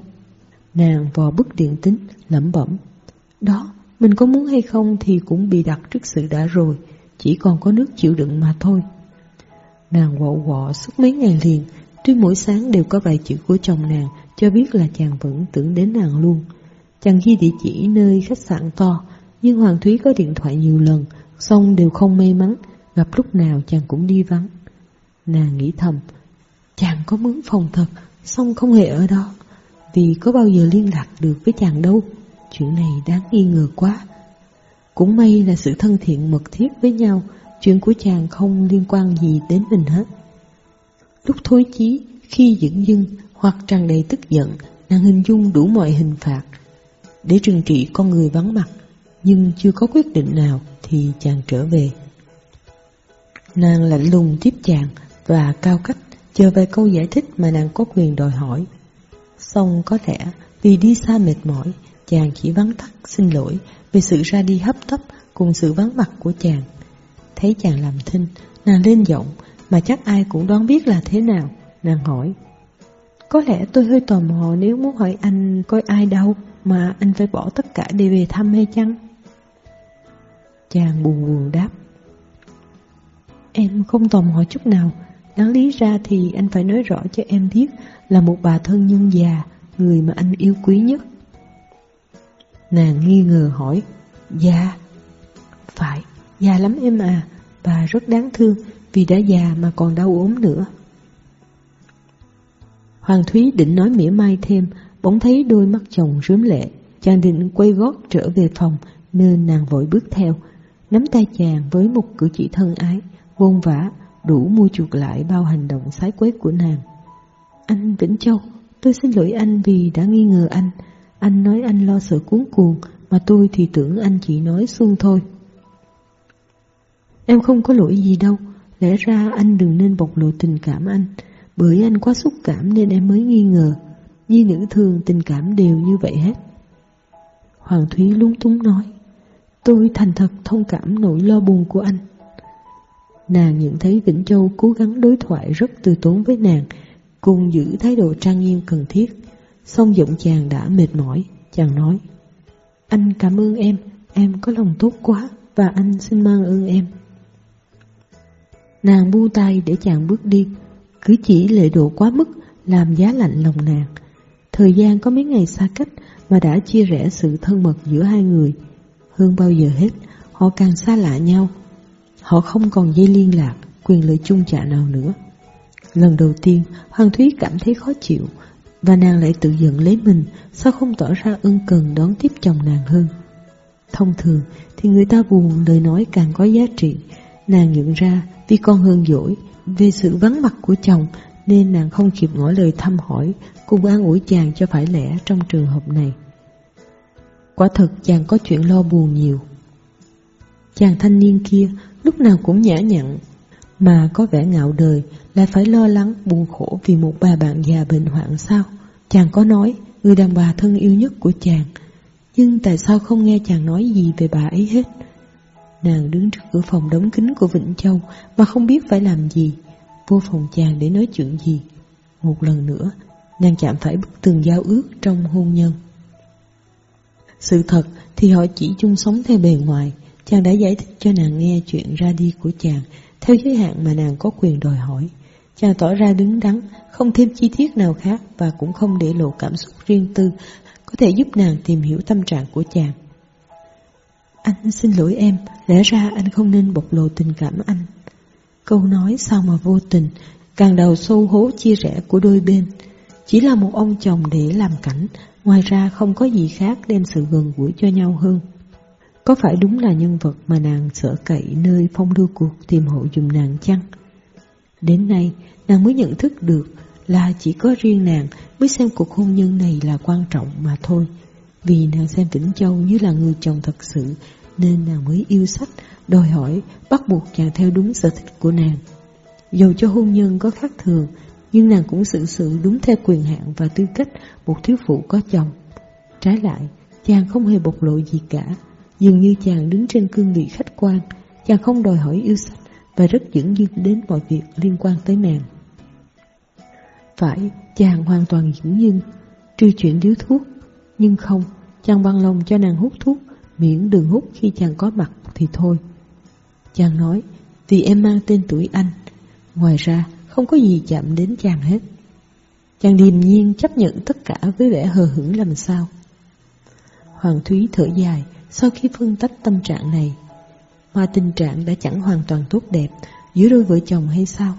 Nàng vò bức điện tín, lẩm bẩm. Đó, mình có muốn hay không thì cũng bị đặt trước sự đã rồi, chỉ còn có nước chịu đựng mà thôi. Nàng quọ quọ suốt mấy ngày liền, tuy mỗi sáng đều có vài chữ của chồng nàng cho biết là chàng vẫn tưởng đến nàng luôn. Chàng ghi địa chỉ nơi khách sạn to, nhưng Hoàng Thúy có điện thoại nhiều lần, xong đều không may mắn, gặp lúc nào chàng cũng đi vắng. Nàng nghĩ thầm, chàng có mướn phòng thật, xong không hề ở đó, vì có bao giờ liên lạc được với chàng đâu. Chuyện này đáng nghi ngờ quá. Cũng may là sự thân thiện mật thiết với nhau, chuyện của chàng không liên quan gì đến mình hết. Lúc thối chí, khi dững dưng hoặc tràn đầy tức giận, nàng hình dung đủ mọi hình phạt để trừng trị con người vắng mặt, nhưng chưa có quyết định nào thì chàng trở về. Nàng lạnh lùng tiếp chàng và cao cách chờ vài câu giải thích mà nàng có quyền đòi hỏi. Xong có lẽ vì đi xa mệt mỏi, chàng chỉ vắng tắt xin lỗi về sự ra đi hấp tấp cùng sự vắng mặt của chàng. Thấy chàng làm thinh, nàng lên giọng mà chắc ai cũng đoán biết là thế nào. Nàng hỏi, có lẽ tôi hơi tò mò nếu muốn hỏi anh coi ai đâu. mà anh phải bỏ tất cả để về thăm hay chăng? Chàng buồn buồn đáp. Em không tò mò chút nào, đáng lý ra thì anh phải nói rõ cho em biết là một bà thân nhân già, người mà anh yêu quý nhất. Nàng nghi ngờ hỏi, Già? Phải, già lắm em à, bà rất đáng thương vì đã già mà còn đau ốm nữa. Hoàng Thúy định nói mỉa mai thêm, bỗng thấy đôi mắt chồng rướm lệ. Chàng định quay gót trở về phòng, nên nàng vội bước theo, nắm tay chàng với một cử chỉ thân ái, vôn vã, đủ mua chuộc lại bao hành động sái quét của nàng. Anh Vĩnh Châu, tôi xin lỗi anh vì đã nghi ngờ anh. Anh nói anh lo sợ cuốn cuồng, mà tôi thì tưởng anh chỉ nói xuông thôi. Em không có lỗi gì đâu, lẽ ra anh đừng nên bộc lộ tình cảm anh. Bởi anh quá xúc cảm nên em mới nghi ngờ Di nữ thường tình cảm đều như vậy hết Hoàng Thúy lúng túng nói Tôi thành thật thông cảm nỗi lo buồn của anh Nàng nhận thấy Vĩnh Châu cố gắng đối thoại rất từ tốn với nàng Cùng giữ thái độ trang nghiêm cần thiết Xong giọng chàng đã mệt mỏi Chàng nói Anh cảm ơn em Em có lòng tốt quá Và anh xin mang ơn em Nàng buông tay để chàng bước đi cứ chỉ lệ độ quá mức làm giá lạnh lòng nàng. Thời gian có mấy ngày xa cách mà đã chia rẽ sự thân mật giữa hai người. Hơn bao giờ hết, họ càng xa lạ nhau. Họ không còn dây liên lạc, quyền lợi chung chạ nào nữa. Lần đầu tiên, Hoàng Thúy cảm thấy khó chịu, và nàng lại tự giận lấy mình sao không tỏ ra ân cần đón tiếp chồng nàng hơn. Thông thường thì người ta buồn lời nói càng có giá trị, nàng nhận ra vì con hơn dỗi về sự vắng mặt của chồng nên nàng không kịp ngỏ lời thăm hỏi cùng an ủi chàng cho phải lẽ trong trường hợp này. Quả thật chàng có chuyện lo buồn nhiều. Chàng thanh niên kia lúc nào cũng nhã nhặn mà có vẻ ngạo đời lại phải lo lắng buồn khổ vì một bà bạn già bệnh hoạn sao. Chàng có nói người đàn bà thân yêu nhất của chàng nhưng tại sao không nghe chàng nói gì về bà ấy hết? Nàng đứng trước cửa phòng đóng kín của Vĩnh Châu mà không biết phải làm gì, vô phòng chàng để nói chuyện gì. Một lần nữa, nàng chạm phải bức tường giao ước trong hôn nhân. Sự thật thì họ chỉ chung sống theo bề ngoài, chàng đã giải thích cho nàng nghe chuyện ra đi của chàng theo giới hạn mà nàng có quyền đòi hỏi. Chàng tỏ ra đứng đắn, không thêm chi tiết nào khác và cũng không để lộ cảm xúc riêng tư, có thể giúp nàng tìm hiểu tâm trạng của chàng. Anh xin lỗi em, lẽ ra anh không nên bộc lộ tình cảm anh. Câu nói sao mà vô tình, càng đầu sâu hố chia rẽ của đôi bên. Chỉ là một ông chồng để làm cảnh, ngoài ra không có gì khác đem sự gần gũi cho nhau hơn. Có phải đúng là nhân vật mà nàng sợ cậy nơi phong lưu cuộc tìm hộ dùm nàng chăng? Đến nay, nàng mới nhận thức được là chỉ có riêng nàng mới xem cuộc hôn nhân này là quan trọng mà thôi. Vì nàng xem Vĩnh Châu như là người chồng thật sự Nên nàng mới yêu sách Đòi hỏi bắt buộc chàng theo đúng sở thích của nàng Dù cho hôn nhân có khác thường Nhưng nàng cũng xử sự đúng theo quyền hạn và tư cách Một thiếu phụ có chồng Trái lại chàng không hề bộc lộ gì cả Dường như chàng đứng trên cương vị khách quan Chàng không đòi hỏi yêu sách Và rất dẫn dưng đến mọi việc liên quan tới nàng Phải chàng hoàn toàn dẫn dưng Trừ chuyện điếu thuốc nhưng không, chàng bằng lòng cho nàng hút thuốc, miễn đừng hút khi chàng có mặt thì thôi. Chàng nói, vì em mang tên tuổi anh, ngoài ra không có gì chạm đến chàng hết. Chàng điềm nhiên chấp nhận tất cả với vẻ hờ hững làm sao. Hoàng Thúy thở dài sau khi phân tách tâm trạng này. Mà tình trạng đã chẳng hoàn toàn tốt đẹp giữa đôi vợ chồng hay sao?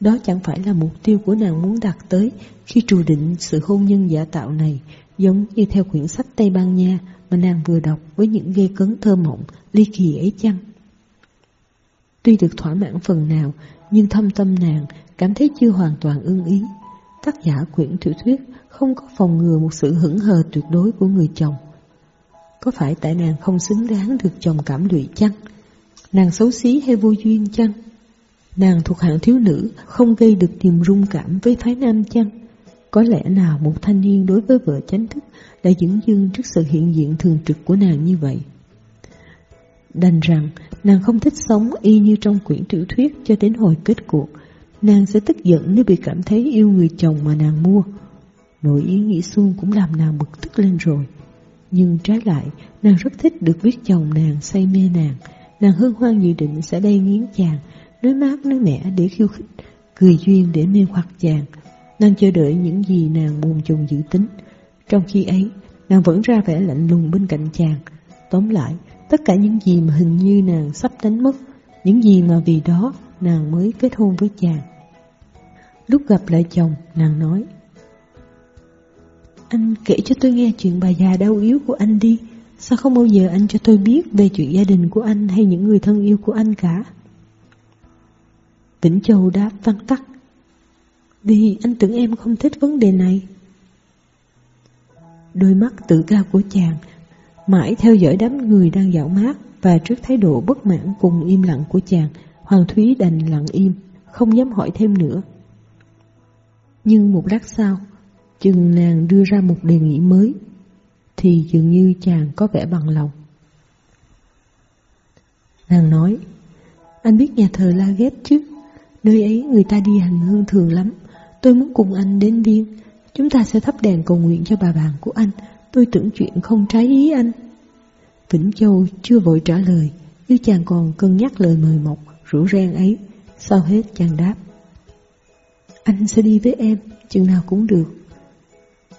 Đó chẳng phải là mục tiêu của nàng muốn đạt tới khi trù định sự hôn nhân giả tạo này giống như theo quyển sách Tây Ban Nha mà nàng vừa đọc với những ghê cấn thơ mộng, ly kỳ ấy chăng? Tuy được thỏa mãn phần nào, nhưng thâm tâm nàng cảm thấy chưa hoàn toàn ưng ý. Tác giả quyển tiểu thuyết không có phòng ngừa một sự hững hờ tuyệt đối của người chồng. Có phải tại nàng không xứng đáng được chồng cảm lụy chăng? Nàng xấu xí hay vô duyên chăng? Nàng thuộc hạng thiếu nữ, không gây được niềm rung cảm với phái nam chăng? Có lẽ nào một thanh niên đối với vợ chánh thức đã dững dưng trước sự hiện diện thường trực của nàng như vậy? Đành rằng, nàng không thích sống y như trong quyển tiểu thuyết cho đến hồi kết cuộc. Nàng sẽ tức giận nếu bị cảm thấy yêu người chồng mà nàng mua. Nội ý nghĩ xuông cũng làm nàng bực tức lên rồi. Nhưng trái lại, nàng rất thích được biết chồng nàng say mê nàng. Nàng hân hoan dự định sẽ đây nghiến chàng, nói mát nói mẻ để khiêu khích, cười duyên để mê hoặc chàng. Nàng chờ đợi những gì nàng buồn chồng dự tính. Trong khi ấy, nàng vẫn ra vẻ lạnh lùng bên cạnh chàng. Tóm lại, tất cả những gì mà hình như nàng sắp đánh mất, những gì mà vì đó nàng mới kết hôn với chàng. Lúc gặp lại chồng, nàng nói anh kể cho tôi nghe chuyện bà già đau yếu của anh đi. Sao không bao giờ anh cho tôi biết về chuyện gia đình của anh hay những người thân yêu của anh cả? Vĩnh Châu đáp văng tắc Vì anh tưởng em không thích vấn đề này. Đôi mắt tự cao của chàng Mãi theo dõi đám người đang dạo mát Và trước thái độ bất mãn cùng im lặng của chàng, Hoàng Thúy đành lặng im, Không dám hỏi thêm nữa. Nhưng một lát sau Chừng nàng đưa ra một đề nghị mới, Thì dường như chàng có vẻ bằng lòng. Nàng nói, Anh biết nhà thờ La Ghét chứ? Nơi ấy người ta đi hành hương thường lắm. Tôi muốn cùng anh đến viên Chúng ta sẽ thắp đèn cầu nguyện cho bà bạn của anh. Tôi tưởng chuyện không trái ý anh. Vĩnh Châu chưa vội trả lời nhưng chàng còn cân nhắc lời mời mọc, Rủ ren ấy. Sau hết chàng đáp, Anh sẽ đi với em, Chừng nào cũng được.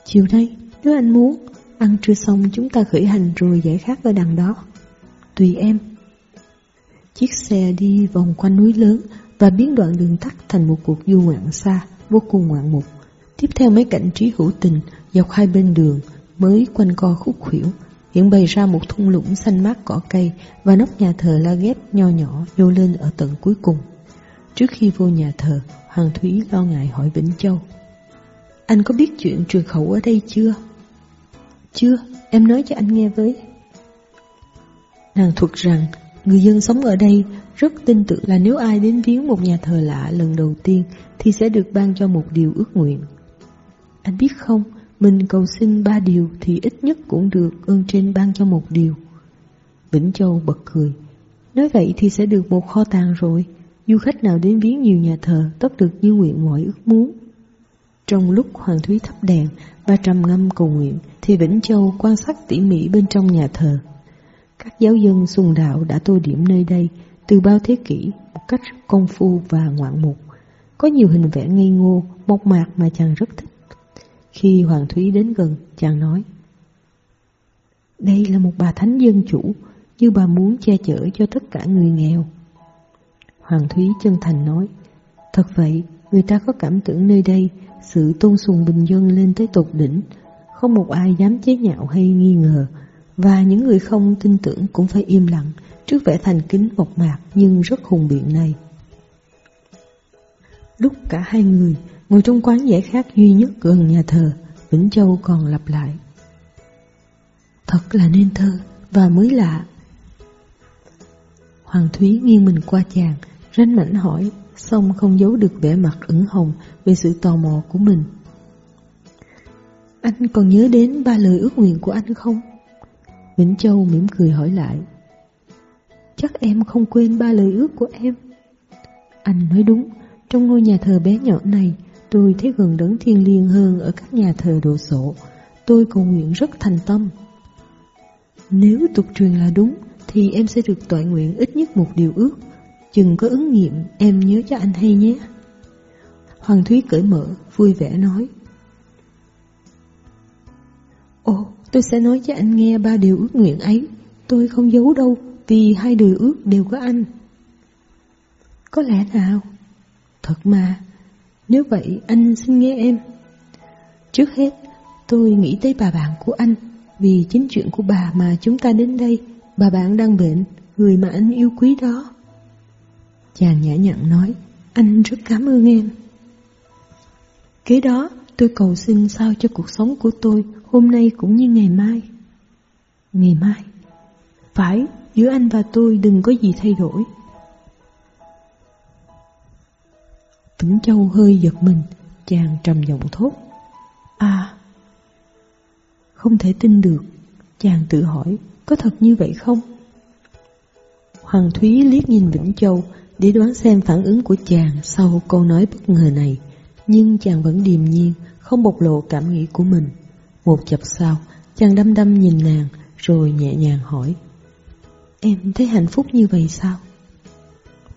Chiều nay, nếu anh muốn, Ăn trưa xong chúng ta khởi hành rồi giải khát ở đằng đó. Tùy em. Chiếc xe đi vòng quanh núi lớn Và biến đoạn đường tắt thành một cuộc du ngoạn xa, Vô cùng ngoạn mục. Tiếp theo mấy cảnh trí hữu tình Dọc hai bên đường Mới quanh co khúc khuỷu, Hiện bày ra một thung lũng xanh mát cỏ cây Và nóc nhà thờ la ghép nho nhỏ Nhô lên ở tận cuối cùng. Trước khi vô nhà thờ, Hoàng Thúy lo ngại hỏi Vĩnh Châu. Anh có biết chuyện truyền khẩu ở đây chưa? Chưa, em nói cho anh nghe với Nàng thuật rằng Người dân sống ở đây rất tin tưởng là nếu ai đến viếng một nhà thờ lạ lần đầu tiên thì sẽ được ban cho một điều ước nguyện. Anh biết không, mình cầu xin ba điều thì ít nhất cũng được ơn trên ban cho một điều. Vĩnh Châu bật cười. Nói vậy thì sẽ được một kho tàng rồi. Du khách nào đến viếng nhiều nhà thờ tất được như nguyện mọi ước muốn. Trong lúc Hoàng Thúy thắp đèn và trầm ngâm cầu nguyện thì Vĩnh Châu quan sát tỉ mỉ bên trong nhà thờ. Các giáo dân sùng đạo đã tô điểm nơi đây từ bao thế kỷ một cách công phu và ngoạn mục. Có nhiều hình vẽ ngây ngô, mộc mạc mà chàng rất thích. Khi Hoàng Thúy đến gần, chàng nói Đây là một bà thánh dân chủ, như bà muốn che chở cho tất cả người nghèo. Hoàng Thúy chân thành nói Thật vậy, người ta có cảm tưởng nơi đây sự tôn sùng bình dân lên tới tột đỉnh, không một ai dám chế nhạo hay nghi ngờ, và những người không tin tưởng cũng phải im lặng trước vẻ thành kính mộc mạc nhưng rất hùng biện này. Lúc cả hai người ngồi trong quán giải khát duy nhất gần nhà thờ, Vĩnh Châu còn lặp lại. Thật là nên thơ và mới lạ. Hoàng Thúy nghiêng mình qua chàng, ranh mảnh hỏi, xong không giấu được vẻ mặt ửng hồng về sự tò mò của mình. Anh còn nhớ đến ba lời ước nguyện của anh không? Vĩnh Châu mỉm cười hỏi lại. Chắc em không quên ba lời ước của em. Anh nói đúng, trong ngôi nhà thờ bé nhỏ này, tôi thấy gần đấng thiên liêng hơn ở các nhà thờ đồ sộ. Tôi cầu nguyện rất thành tâm. Nếu tục truyền là đúng, thì em sẽ được tọa nguyện ít nhất một điều ước. Chừng có ứng nghiệm, em nhớ cho anh hay nhé. Hoàng Thúy cởi mở, vui vẻ nói. Ồ, tôi sẽ nói cho anh nghe ba điều ước nguyện ấy. Tôi không giấu đâu, vì hai đời ước đều có anh. Có lẽ nào? Thật mà, nếu vậy anh xin nghe em. Trước hết, tôi nghĩ tới bà bạn của anh, vì chính chuyện của bà mà chúng ta đến đây, bà bạn đang bệnh, người mà anh yêu quý đó. Chàng nhã nhặn nói, anh rất cảm ơn em. Kế đó, tôi cầu xin sao cho cuộc sống của tôi hôm nay cũng như ngày mai. Ngày mai? Phải, giữa anh và tôi đừng có gì thay đổi. Vĩnh Châu hơi giật mình, chàng trầm giọng thốt. À, không thể tin được, chàng tự hỏi, có thật như vậy không? Hoàng Thúy liếc nhìn Vĩnh Châu để đoán xem phản ứng của chàng sau câu nói bất ngờ này, nhưng chàng vẫn điềm nhiên, không bộc lộ cảm nghĩ của mình. Một chập sau, Chàng đăm đăm nhìn nàng rồi nhẹ nhàng hỏi Em thấy hạnh phúc như vậy sao?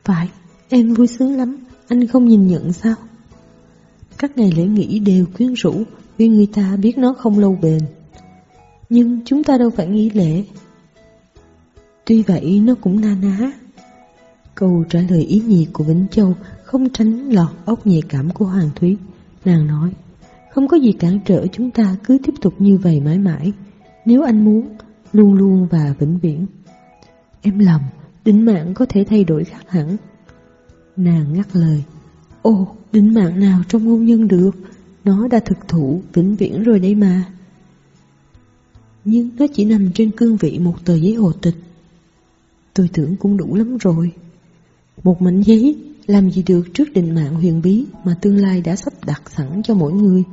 Phải, em vui sướng lắm, anh không nhìn nhận sao? Các ngày lễ nghỉ đều quyến rũ vì người ta biết nó không lâu bền. Nhưng chúng ta đâu phải nghỉ lễ. Tuy vậy nó cũng na ná. Câu trả lời ý nhị của Vĩnh Châu không tránh lọt ốc nhạy cảm của Hoàng Thúy. Nàng nói, không có gì cản trở chúng ta cứ tiếp tục như vậy mãi mãi, nếu anh muốn, luôn luôn và vĩnh viễn. Em lầm, định mạng có thể thay đổi khác hẳn. Nàng ngắt lời, ô định mạng nào trong hôn nhân được, nó đã thực thụ vĩnh viễn rồi đấy mà. Nhưng nó chỉ nằm trên cương vị một tờ giấy hồ tịch. Tôi tưởng cũng đủ lắm rồi. Một mảnh giấy làm gì được trước định mạng huyền bí mà tương lai đã sắp đặt sẵn cho mỗi người.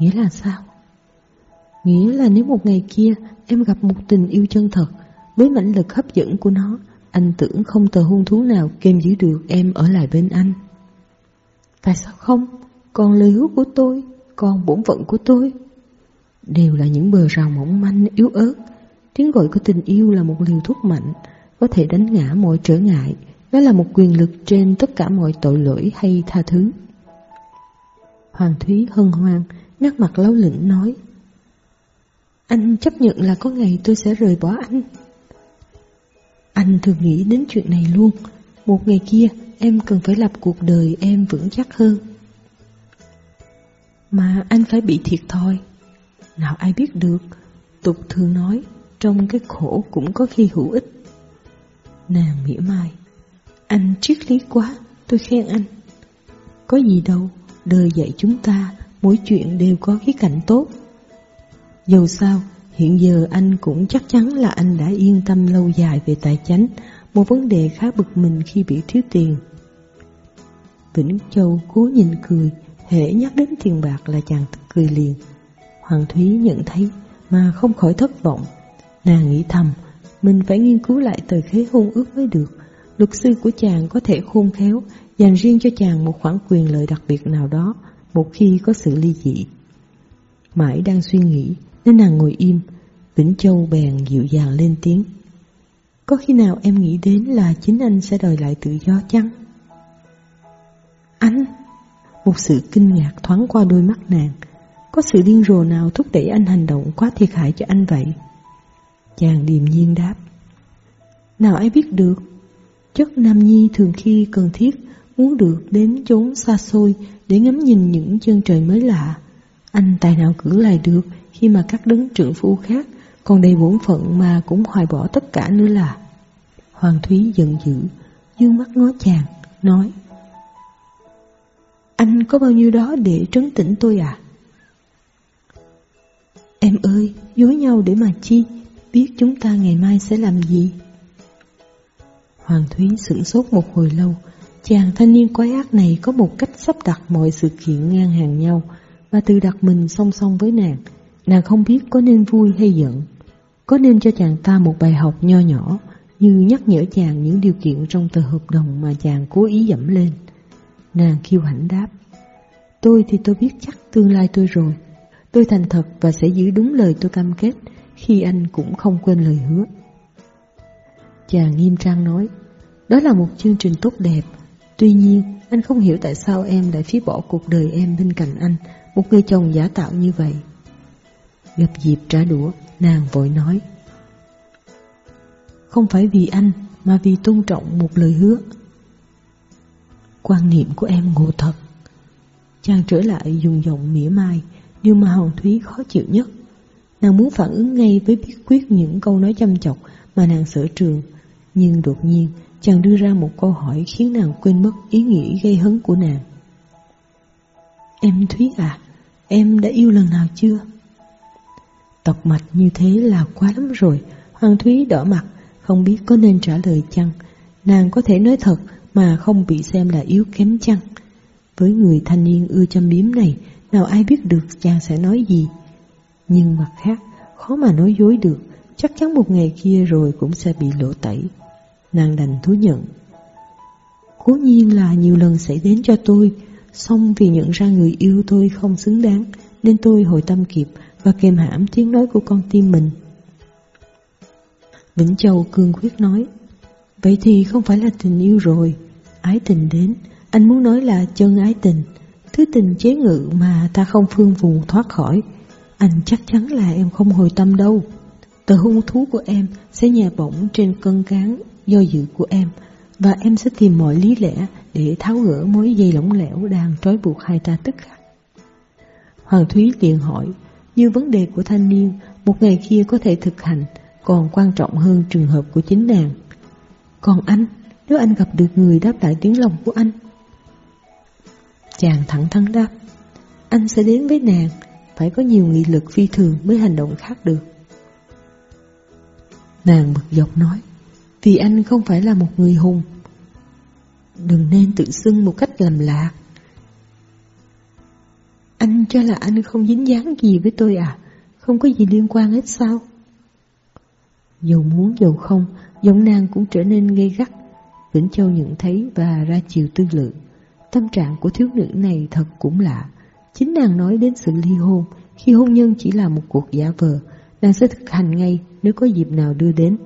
Nghĩa là sao? Nghĩa là nếu một ngày kia em gặp một tình yêu chân thật với mãnh lực hấp dẫn của nó, anh tưởng không tờ hôn thú nào kèm giữ được em ở lại bên anh. Tại sao không? Còn lời hứa của tôi, còn bổn phận của tôi. Đều là những bờ rào mỏng manh, yếu ớt. Tiếng gọi của tình yêu là một liều thuốc mạnh, có thể đánh ngã mọi trở ngại. Nó là một quyền lực trên tất cả mọi tội lỗi hay tha thứ. Hoàng Thúy hân hoan, nét mặt lấu lĩnh nói Anh chấp nhận là có ngày tôi sẽ rời bỏ anh. Anh thường nghĩ đến chuyện này luôn. Một ngày kia em cần phải lập cuộc đời em vững chắc hơn. Mà anh phải bị thiệt thòi. Nào ai biết được Tục thường nói Trong cái khổ cũng có khi hữu ích. Nàng mỉa mai anh triết lý quá Tôi khen anh Có gì đâu Đời dạy chúng ta mỗi chuyện đều có khía cạnh tốt. Dù sao, hiện giờ anh cũng chắc chắn là anh đã yên tâm lâu dài về tài chánh, một vấn đề khá bực mình khi bị thiếu tiền. Vĩnh Châu cố nhìn cười, hễ nhắc đến tiền bạc là chàng tức cười liền. Hoàng Thúy nhận thấy mà không khỏi thất vọng. Nàng nghĩ thầm, mình phải nghiên cứu lại tờ khế hôn ước mới được. Luật sư của chàng có thể khôn khéo, dành riêng cho chàng một khoản quyền lợi đặc biệt nào đó một khi có sự ly dị. Mãi đang suy nghĩ nên nàng ngồi im, Vĩnh Châu bèn dịu dàng lên tiếng. Có khi nào em nghĩ đến là chính anh sẽ đòi lại tự do chăng? Anh! Một sự kinh ngạc thoáng qua đôi mắt nàng. Có sự điên rồ nào thúc đẩy anh hành động quá thiệt hại cho anh vậy? Chàng điềm nhiên đáp. Nào ai biết được, chất nam nhi thường khi cần thiết muốn được đến chốn xa xôi để ngắm nhìn những chân trời mới lạ. Anh tài nào cưỡng lại được khi mà các đấng trưởng phu khác còn đầy bổn phận mà cũng hoài bỏ tất cả nữa là. Hoàng Thúy giận dữ, dương mắt ngó chàng, nói Anh có bao nhiêu đó để trấn tĩnh tôi à? Em ơi, dối nhau để mà chi, biết chúng ta ngày mai sẽ làm gì? Hoàng Thúy sửng sốt một hồi lâu, Chàng thanh niên quái ác này có một cách sắp đặt mọi sự kiện ngang hàng nhau và tự đặt mình song song với nàng. Nàng không biết có nên vui hay giận. Có nên cho chàng ta một bài học nho nhỏ như nhắc nhở chàng những điều kiện trong tờ hợp đồng mà chàng cố ý dẫm lên. Nàng khiêu hãnh đáp. Tôi thì tôi biết chắc tương lai tôi rồi. Tôi thành thật và sẽ giữ đúng lời tôi cam kết khi anh cũng không quên lời hứa. Chàng nghiêm trang nói, đó là một chương trình tốt đẹp Tuy nhiên, anh không hiểu tại sao em lại phí bỏ cuộc đời em bên cạnh anh, một người chồng giả tạo như vậy. Gặp dịp trả đũa, nàng vội nói. Không phải vì anh, mà vì tôn trọng một lời hứa. Quan niệm của em ngộ thật. Chàng trở lại dùng giọng mỉa mai, điều mà Hồng Thúy khó chịu nhất. Nàng muốn phản ứng ngay với biết quyết những câu nói chăm chọc mà nàng sở trường, nhưng đột nhiên chàng đưa ra một câu hỏi khiến nàng quên mất ý nghĩ gây hấn của nàng. Em Thúy à, em đã yêu lần nào chưa? Tọc mạch như thế là quá lắm rồi, Hoàng Thúy đỏ mặt, không biết có nên trả lời chăng. Nàng có thể nói thật mà không bị xem là yếu kém chăng. Với người thanh niên ưa chăm biếm này, nào ai biết được chàng sẽ nói gì. Nhưng mặt khác, khó mà nói dối được, chắc chắn một ngày kia rồi cũng sẽ bị lộ tẩy nàng đành thú nhận. Cố nhiên là nhiều lần xảy đến cho tôi, xong vì nhận ra người yêu tôi không xứng đáng, nên tôi hồi tâm kịp và kềm hãm tiếng nói của con tim mình. Vĩnh Châu cương quyết nói, vậy thì không phải là tình yêu rồi, ái tình đến, anh muốn nói là chân ái tình, thứ tình chế ngự mà ta không phương vùng thoát khỏi. Anh chắc chắn là em không hồi tâm đâu. Tờ hung thú của em sẽ nhà bổng trên cân cán do dự của em và em sẽ tìm mọi lý lẽ để tháo gỡ mối dây lỏng lẻo đang trói buộc hai ta tất cả. Hoàng Thúy liền hỏi, như vấn đề của thanh niên một ngày kia có thể thực hành còn quan trọng hơn trường hợp của chính nàng. Còn anh, nếu anh gặp được người đáp lại tiếng lòng của anh? Chàng thẳng thắn đáp, anh sẽ đến với nàng, phải có nhiều nghị lực phi thường mới hành động khác được. Nàng bực dọc nói, vì anh không phải là một người hùng. Đừng nên tự xưng một cách lầm lạc. Anh cho là anh không dính dáng gì với tôi à? Không có gì liên quan hết sao? dù muốn dù không, giọng nàng cũng trở nên gây gắt. Vĩnh Châu nhận thấy và ra chiều tư lượng. Tâm trạng của thiếu nữ này thật cũng lạ. Chính nàng nói đến sự ly hôn, khi hôn nhân chỉ là một cuộc giả vờ, nàng sẽ thực hành ngay nếu có dịp nào đưa đến.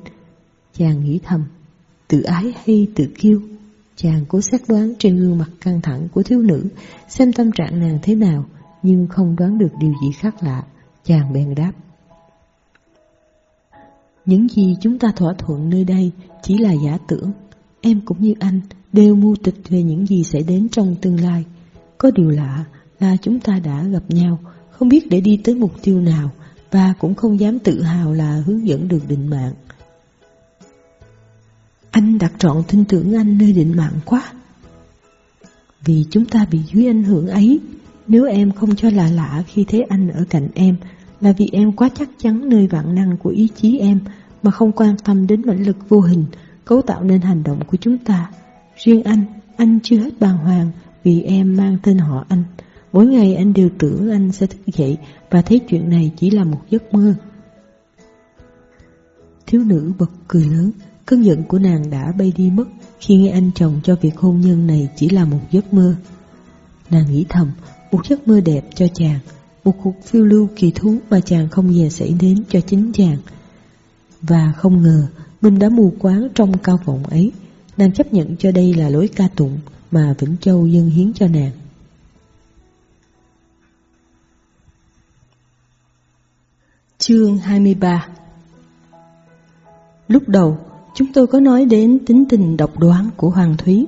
Chàng nghĩ thầm, tự ái hay tự kiêu? Chàng cố xét đoán trên gương mặt căng thẳng của thiếu nữ, xem tâm trạng nàng thế nào, nhưng không đoán được điều gì khác lạ. Chàng bèn đáp. Những gì chúng ta thỏa thuận nơi đây chỉ là giả tưởng. Em cũng như anh đều mưu tịch về những gì sẽ đến trong tương lai. Có điều lạ là chúng ta đã gặp nhau, không biết để đi tới mục tiêu nào và cũng không dám tự hào là hướng dẫn được định mạng. Anh đặt trọn tin tưởng anh nơi định mạng quá. Vì chúng ta bị dưới ảnh hưởng ấy, nếu em không cho là lạ khi thấy anh ở cạnh em, là vì em quá chắc chắn nơi vạn năng của ý chí em mà không quan tâm đến mãnh lực vô hình cấu tạo nên hành động của chúng ta. Riêng anh, anh chưa hết bàng hoàng vì em mang tên họ anh. Mỗi ngày anh đều tưởng anh sẽ thức dậy và thấy chuyện này chỉ là một giấc mơ. Thiếu nữ bật cười lớn, cơn giận của nàng đã bay đi mất khi nghe anh chồng cho việc hôn nhân này chỉ là một giấc mơ. Nàng nghĩ thầm, một giấc mơ đẹp cho chàng, một cuộc phiêu lưu kỳ thú mà chàng không dè xảy đến cho chính chàng. Và không ngờ mình đã mù quáng trong cao vọng ấy, nàng chấp nhận cho đây là lối ca tụng mà Vĩnh Châu dâng hiến cho nàng. Chương 23 Lúc đầu, chúng tôi có nói đến tính tình độc đoán của Hoàng Thúy.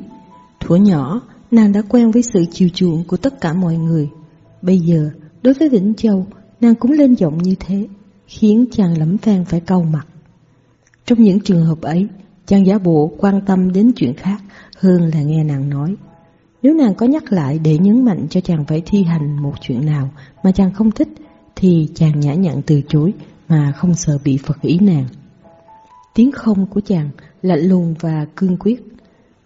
Thuở nhỏ, nàng đã quen với sự chiều chuộng của tất cả mọi người. Bây giờ, đối với Vĩnh Châu, nàng cũng lên giọng như thế, khiến chàng lẫm phen phải cau mặt. Trong những trường hợp ấy, chàng giả bộ quan tâm đến chuyện khác hơn là nghe nàng nói. Nếu nàng có nhắc lại để nhấn mạnh cho chàng phải thi hành một chuyện nào mà chàng không thích, thì chàng nhã nhặn từ chối mà không sợ bị phật ý nàng. Tiếng không của chàng lạnh lùng và cương quyết.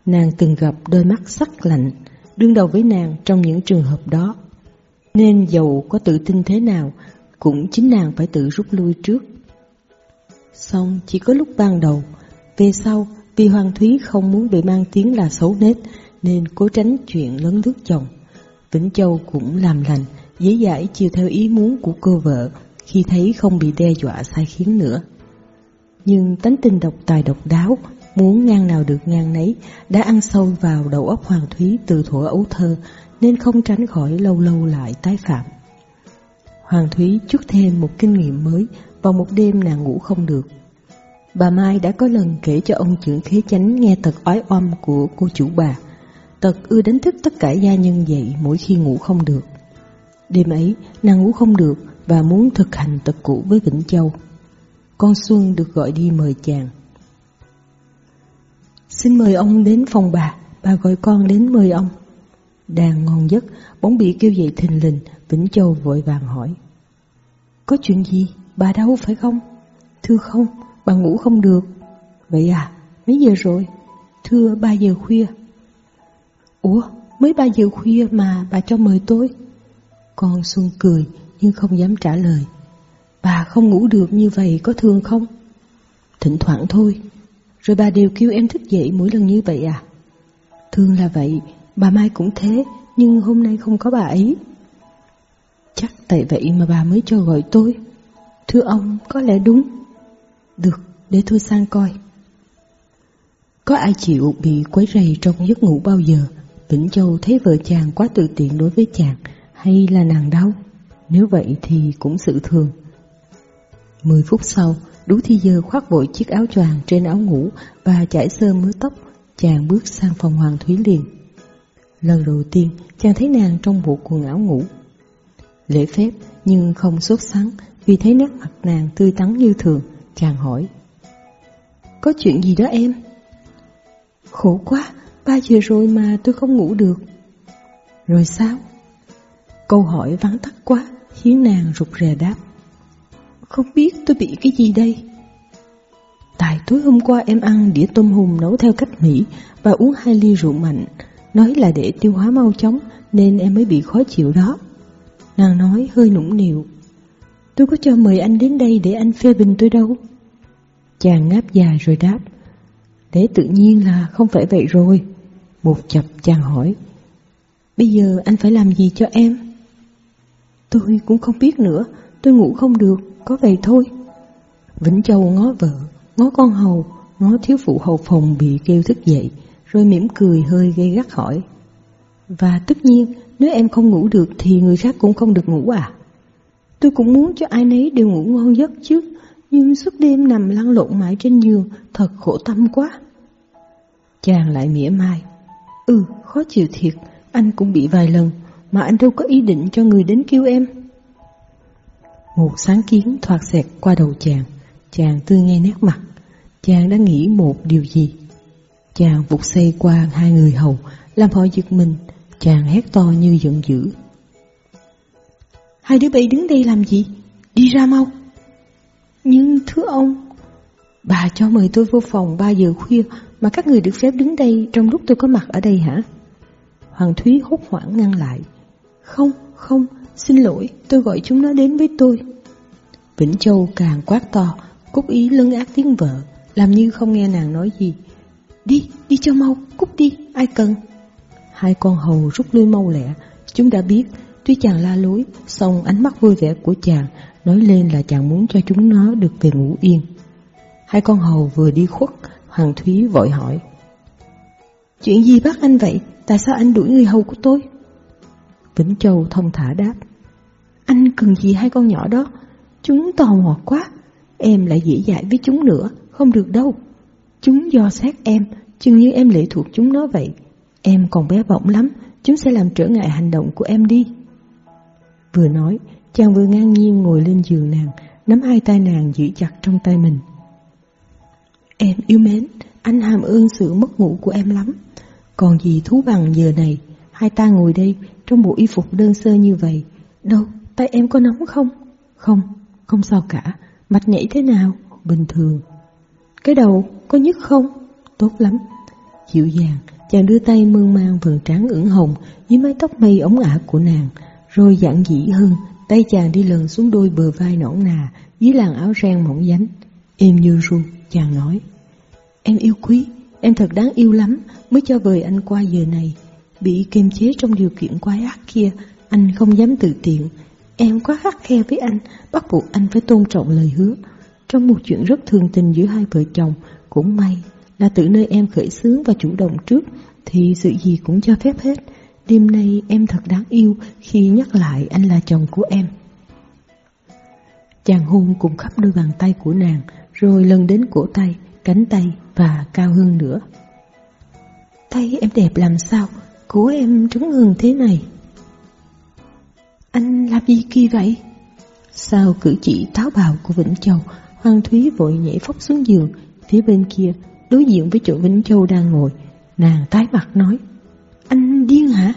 Nàng từng gặp đôi mắt sắc lạnh, đương đầu với nàng trong những trường hợp đó. Nên dầu có tự tin thế nào, cũng chính nàng phải tự rút lui trước. Xong chỉ có lúc ban đầu, về sau vì Hoàng Thúy không muốn bị mang tiếng là xấu nết nên cố tránh chuyện lớn nước chồng. Vĩnh Châu cũng làm lành, dễ dãi chiều theo ý muốn của cô vợ khi thấy không bị đe dọa sai khiến nữa. Nhưng tánh tình độc tài độc đáo, muốn ngang nào được ngang nấy, đã ăn sâu vào đầu óc Hoàng Thúy từ thuở ấu thơ nên không tránh khỏi lâu lâu lại tái phạm. Hoàng Thúy chút thêm một kinh nghiệm mới vào một đêm nàng ngủ không được. Bà Mai đã có lần kể cho ông trưởng khế chánh nghe tật ói oăm của cô chủ bà. Tật ưa đánh thức tất cả gia nhân dậy mỗi khi ngủ không được. Đêm ấy, nàng ngủ không được và muốn thực hành tật cũ với Vĩnh Châu. Con Xuân được gọi đi mời chàng. Xin mời ông đến phòng bà, bà gọi con đến mời ông. Đang ngon giấc, bóng bị kêu dậy thình lình, Vĩnh Châu vội vàng hỏi. Có chuyện gì? Bà đâu phải không? Thưa không, bà ngủ không được. Vậy à, mấy giờ rồi? Thưa ba giờ khuya. Ủa, mới ba giờ khuya mà bà cho mời tôi? Con Xuân cười nhưng không dám trả lời. Bà không ngủ được như vậy có thương không? Thỉnh thoảng thôi. Rồi bà đều kêu em thức dậy mỗi lần như vậy à? Thương là vậy, bà Mai cũng thế, nhưng hôm nay không có bà ấy. Chắc tại vậy mà bà mới cho gọi tôi. Thưa ông, có lẽ đúng. Được, để tôi sang coi. Có ai chịu bị quấy rầy trong giấc ngủ bao giờ? Vĩnh Châu thấy vợ chàng quá tự tiện đối với chàng, hay là nàng đau? Nếu vậy thì cũng sự thường. Mười phút sau, Đú Thi Dơ khoác vội chiếc áo choàng trên áo ngủ và chải sơ mớ tóc, chàng bước sang phòng Hoàng Thúy liền. Lần đầu tiên, chàng thấy nàng trong bộ quần áo ngủ. Lễ phép nhưng không sốt sắng vì thấy nét mặt nàng tươi tắn như thường, chàng hỏi. Có chuyện gì đó em? Khổ quá, ba giờ rồi mà tôi không ngủ được. Rồi sao? Câu hỏi vắng tắt quá, khiến nàng rụt rè đáp. Không biết tôi bị cái gì đây? Tại tối hôm qua em ăn đĩa tôm hùm nấu theo cách Mỹ và uống hai ly rượu mạnh, nói là để tiêu hóa mau chóng nên em mới bị khó chịu đó. Nàng nói hơi nũng nịu. Tôi có cho mời anh đến đây để anh phê bình tôi đâu. Chàng ngáp dài rồi đáp. Để tự nhiên là không phải vậy rồi. Một chập chàng hỏi. Bây giờ anh phải làm gì cho em? Tôi cũng không biết nữa, tôi ngủ không được, có vậy thôi. Vĩnh Châu ngó vợ, ngó con hầu, ngó thiếu phụ hầu phòng bị kêu thức dậy, rồi mỉm cười hơi gây gắt hỏi. Và tất nhiên, nếu em không ngủ được thì người khác cũng không được ngủ à? Tôi cũng muốn cho ai nấy đều ngủ ngon giấc chứ, nhưng suốt đêm nằm lăn lộn mãi trên giường, thật khổ tâm quá. Chàng lại mỉa mai. Ừ, khó chịu thiệt, anh cũng bị vài lần, mà anh đâu có ý định cho người đến kêu em. Một sáng kiến thoạt xẹt qua đầu chàng, chàng tươi ngay nét mặt, chàng đã nghĩ một điều gì. Chàng vụt xây qua hai người hầu, làm họ giật mình, chàng hét to như giận dữ. Hai đứa bay đứng đây làm gì? Đi ra mau! Nhưng thưa ông, bà cho mời tôi vô phòng 3 giờ khuya mà các người được phép đứng đây trong lúc tôi có mặt ở đây hả? Hoàng Thúy hốt hoảng ngăn lại. Không, không, xin lỗi, tôi gọi chúng nó đến với tôi. Vĩnh Châu càng quát to, cúc ý lưng ác tiếng vợ, làm như không nghe nàng nói gì. Đi, đi cho mau, Cúc đi, ai cần. Hai con hầu rút lui mau lẹ, chúng đã biết, tuy chàng la lối, song ánh mắt vui vẻ của chàng nói lên là chàng muốn cho chúng nó được về ngủ yên. Hai con hầu vừa đi khuất, Hoàng Thúy vội hỏi. Chuyện gì bắt anh vậy? Tại sao anh đuổi người hầu của tôi? Vĩnh Châu thông thả đáp. Anh cần gì hai con nhỏ đó? Chúng tò mò quá. Em lại dễ dãi với chúng nữa, không được đâu. Chúng do xét em, chừng như em lệ thuộc chúng nó vậy. Em còn bé bỏng lắm, chúng sẽ làm trở ngại hành động của em đi. Vừa nói, chàng vừa ngang nhiên ngồi lên giường nàng, nắm hai tay nàng giữ chặt trong tay mình. Em yêu mến, anh hàm ơn sự mất ngủ của em lắm. Còn gì thú bằng giờ này, hai ta ngồi đây trong bộ y phục đơn sơ như vậy. Đâu, tay em có nóng không? Không, không sao cả. Mạch nhảy thế nào? Bình thường. Cái đầu có nhức không? Tốt lắm. Dịu dàng, chàng đưa tay mơn mang vầng trán ửng hồng dưới mái tóc mây ống ả của nàng, rồi giản dĩ hơn, tay chàng đi lần xuống đôi bờ vai nõn nà dưới làn áo ren mỏng dánh. Êm như ru, chàng nói. Em yêu quý, em thật đáng yêu lắm, mới cho vời anh qua giờ này. Bị kiềm chế trong điều kiện quái ác kia, anh không dám tự tiện. Em quá khắc khe với anh, bắt buộc anh phải tôn trọng lời hứa. Trong một chuyện rất thường tình giữa hai vợ chồng, cũng may là từ nơi em khởi xướng và chủ động trước, thì sự gì cũng cho phép hết. Đêm nay em thật đáng yêu khi nhắc lại anh là chồng của em. Chàng hôn cùng khắp đôi bàn tay của nàng, rồi lần đến cổ tay, cánh tay và cao hơn nữa. Tay em đẹp làm sao, của em trống ngừng thế này. Anh làm gì kỳ vậy? Sau cử chỉ táo bạo của Vĩnh Châu, Hoàng Thúy vội nhảy phóc xuống giường, phía bên kia, đối diện với chỗ Vĩnh Châu đang ngồi, nàng tái mặt nói, Anh điên hả?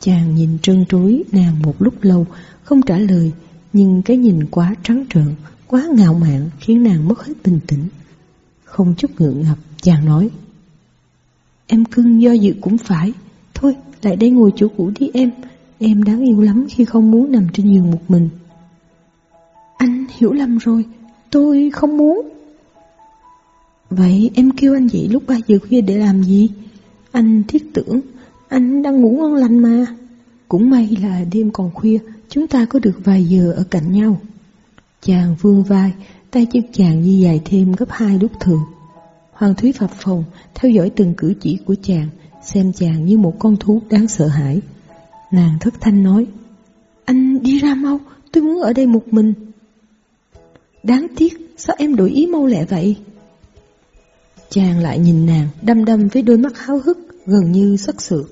Chàng nhìn trân trối nàng một lúc lâu, không trả lời, nhưng cái nhìn quá trắng trợn, quá ngạo mạn khiến nàng mất hết bình tĩnh. Không chút ngượng ngập, chàng nói, Em cưng do dự cũng phải, thôi lại đây ngồi chỗ cũ đi em, em đáng yêu lắm khi không muốn nằm trên giường một mình. Anh hiểu lầm rồi, tôi không muốn. Vậy em kêu anh dậy lúc 3 giờ khuya để làm gì? Anh thiết tưởng, anh đang ngủ ngon lành mà. Cũng may là đêm còn khuya, chúng ta có được vài giờ ở cạnh nhau. Chàng vương vai, tay chân chàng di dài thêm gấp hai lúc thường. Hoàng Thúy phập phòng, theo dõi từng cử chỉ của chàng, xem chàng như một con thú đáng sợ hãi. Nàng thất thanh nói, anh đi ra mau, tôi muốn ở đây một mình. Đáng tiếc, sao em đổi ý mau lẹ vậy? Chàng lại nhìn nàng, đăm đăm với đôi mắt háo hức, gần như sắc sược.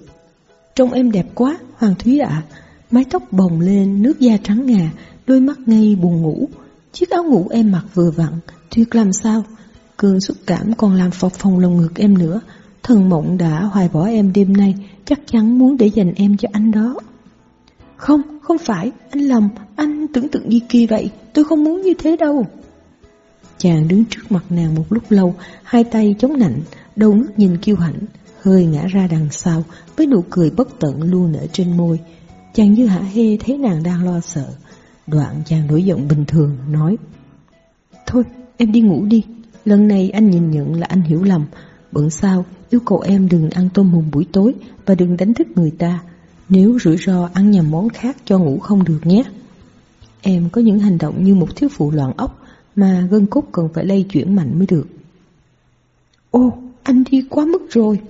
Trông em đẹp quá, Hoàng Thúy ạ, mái tóc bồng lên, nước da trắng ngà, đôi mắt ngây buồn ngủ. Chiếc áo ngủ em mặc vừa vặn, tuyệt làm sao. Cơn xúc cảm còn làm phập phòng lồng ngực em nữa. Thần mộng đã hoài bỏ em đêm nay, chắc chắn muốn để dành em cho anh đó. Không, không phải, anh lầm, anh tưởng tượng gì kỳ vậy, tôi không muốn như thế đâu. Chàng đứng trước mặt nàng một lúc lâu, hai tay chống nạnh, đầu ngước nhìn kiêu hãnh, hơi ngã ra đằng sau với nụ cười bất tận luôn nở trên môi. Chàng như hả hê thấy nàng đang lo sợ. Đoạn chàng nổi giọng bình thường, nói Thôi, em đi ngủ đi. Lần này anh nhìn nhận là anh hiểu lầm. Bận sao, yêu cầu em đừng ăn tôm hùm buổi tối và đừng đánh thức người ta. Nếu rủi ro ăn nhầm món khác cho ngủ không được nhé. Em có những hành động như một thiếu phụ loạn ốc mà gân cốt cần phải lây chuyển mạnh mới được. Ô, anh đi quá mức rồi.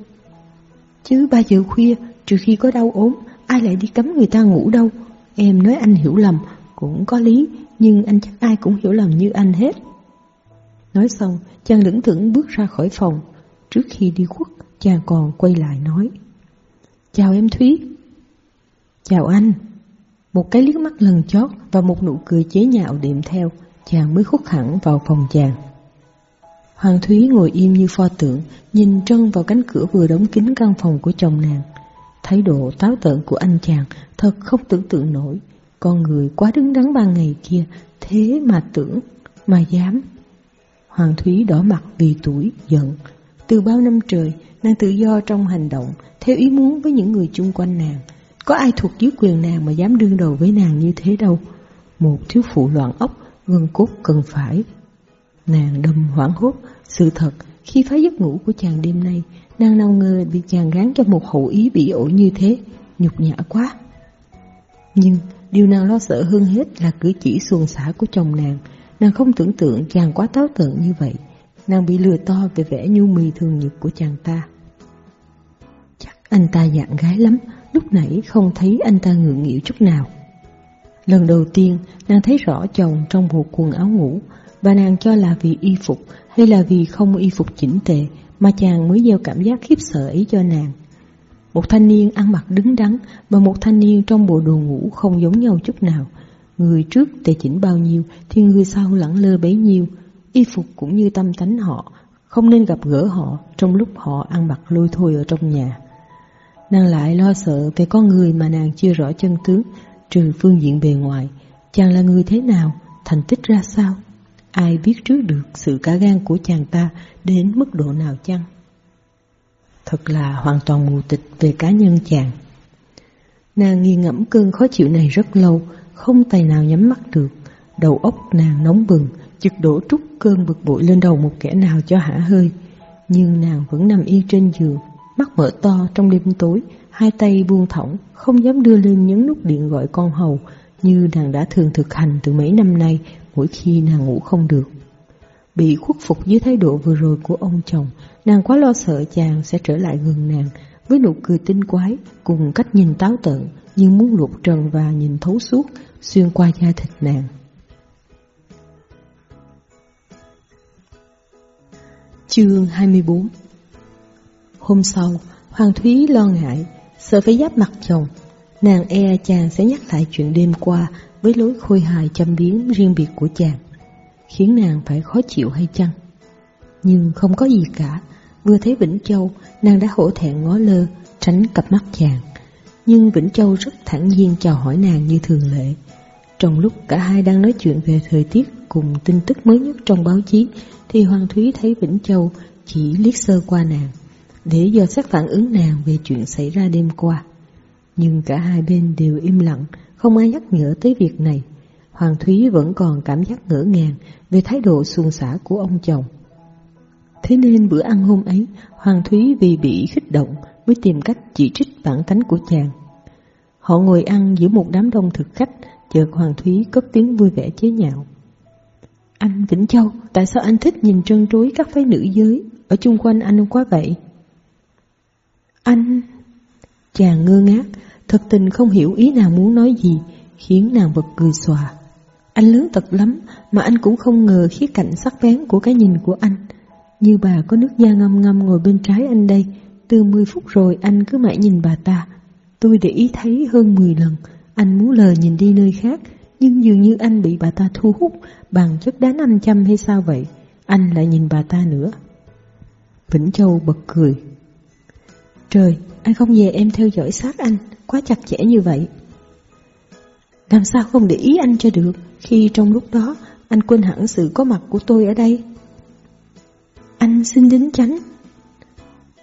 Chứ ba giờ khuya, trừ khi có đau ốm, ai lại đi cấm người ta ngủ đâu. Em nói anh hiểu lầm, cũng có lý, nhưng anh chắc ai cũng hiểu lầm như anh hết. Nói xong, chàng lững thững bước ra khỏi phòng. Trước khi đi khuất, chàng còn quay lại nói. Chào em Thúy. Chào anh. Một cái liếc mắt lần chót và một nụ cười chế nhạo điểm theo, chàng mới khuất hẳn vào phòng chàng. Hoàng Thúy ngồi im như pho tượng, nhìn trân vào cánh cửa vừa đóng kín căn phòng của chồng nàng. Thái độ táo tợn của anh chàng thật không tưởng tượng nổi. Con người quá đứng đắn ban ngày kia, thế mà tưởng, mà dám. Hoàng Thúy đỏ mặt vì tuổi, giận. Từ bao năm trời, nàng tự do trong hành động, theo ý muốn với những người chung quanh nàng. Có ai thuộc dưới quyền nàng mà dám đương đầu với nàng như thế đâu. Một thiếu phụ loạn ốc, gân cốt cần phải. Nàng đâm hoảng hốt, sự thật, khi phá giấc ngủ của chàng đêm nay, nàng nào ngờ bị chàng gán cho một hậu ý bị ổi như thế, nhục nhã quá. Nhưng điều nàng lo sợ hơn hết là cử chỉ xuồng xả của chồng nàng. Nàng không tưởng tượng chàng quá táo tợn như vậy. Nàng bị lừa to về vẻ nhu mì thường nhật của chàng ta. Chắc anh ta dạng gái lắm, lúc nãy không thấy anh ta ngượng nghịu chút nào. Lần đầu tiên, nàng thấy rõ chồng trong bộ quần áo ngủ, và nàng cho là vì y phục hay là vì không y phục chỉnh tề mà chàng mới gieo cảm giác khiếp sợ ấy cho nàng. Một thanh niên ăn mặc đứng đắn và một thanh niên trong bộ đồ ngủ không giống nhau chút nào. Người trước tề chỉnh bao nhiêu thì người sau lẳng lơ bấy nhiêu. Y phục cũng như tâm tánh họ, không nên gặp gỡ họ trong lúc họ ăn mặc lôi thôi ở trong nhà. Nàng lại lo sợ về con người mà nàng chưa rõ chân tướng, trừ phương diện bề ngoài. Chàng là người thế nào, thành tích ra sao? Ai biết trước được sự cả gan của chàng ta đến mức độ nào chăng? Thật là hoàn toàn mù tịch về cá nhân chàng. Nàng nghi ngẫm cơn khó chịu này rất lâu, không tài nào nhắm mắt được. Đầu óc nàng nóng bừng, chực đổ trút cơn bực bội lên đầu một kẻ nào cho hả hơi. Nhưng nàng vẫn nằm yên trên giường, mắt mở to trong đêm tối, hai tay buông thõng, không dám đưa lên nhấn nút điện gọi con hầu, như nàng đã thường thực hành từ mấy năm nay mỗi khi nàng ngủ không được. Bị khuất phục dưới thái độ vừa rồi của ông chồng, nàng quá lo sợ chàng sẽ trở lại gần nàng với nụ cười tinh quái cùng cách nhìn táo tợn nhưng muốn lột trần và nhìn thấu suốt xuyên qua da thịt nàng. Chương 24 Hôm sau, Hoàng Thúy lo ngại, sợ phải giáp mặt chồng. Nàng e chàng sẽ nhắc lại chuyện đêm qua với lối khôi hài châm biếm riêng biệt của chàng, khiến nàng phải khó chịu hay chăng? Nhưng không có gì cả, vừa thấy Vĩnh Châu, nàng đã hổ thẹn ngó lơ, tránh cặp mắt chàng. Nhưng Vĩnh Châu rất thản nhiên chào hỏi nàng như thường lệ. Trong lúc cả hai đang nói chuyện về thời tiết cùng tin tức mới nhất trong báo chí, thì Hoàng Thúy thấy Vĩnh Châu chỉ liếc sơ qua nàng, để dò xét phản ứng nàng về chuyện xảy ra đêm qua. Nhưng cả hai bên đều im lặng, không ai nhắc nhở tới việc này. Hoàng Thúy vẫn còn cảm giác ngỡ ngàng về thái độ xuồng xả của ông chồng. Thế nên bữa ăn hôm ấy, Hoàng Thúy vì bị khích động mới tìm cách chỉ trích bản tánh của chàng. Họ ngồi ăn giữa một đám đông thực khách, Chợt Hoàng Thúy cất tiếng vui vẻ chế nhạo. Anh Vĩnh Châu, tại sao anh thích nhìn trân trối các phái nữ giới ở chung quanh anh quá vậy? Anh... Chàng ngơ ngác, thật tình không hiểu ý nàng muốn nói gì, khiến nàng bật cười xòa. Anh lớn thật lắm, mà anh cũng không ngờ khía cạnh sắc bén của cái nhìn của anh. Như bà có nước da ngâm ngâm ngồi bên trái anh đây, từ 10 phút rồi anh cứ mãi nhìn bà ta. Tôi để ý thấy hơn 10 lần, anh muốn lờ nhìn đi nơi khác, nhưng dường như anh bị bà ta thu hút bằng chất đá nam châm hay sao vậy. Anh lại nhìn bà ta nữa. Vĩnh Châu bật cười. Trời, anh không về em theo dõi sát anh, quá chặt chẽ như vậy. Làm sao không để ý anh cho được khi trong lúc đó anh quên hẳn sự có mặt của tôi ở đây. Anh xin đính chánh.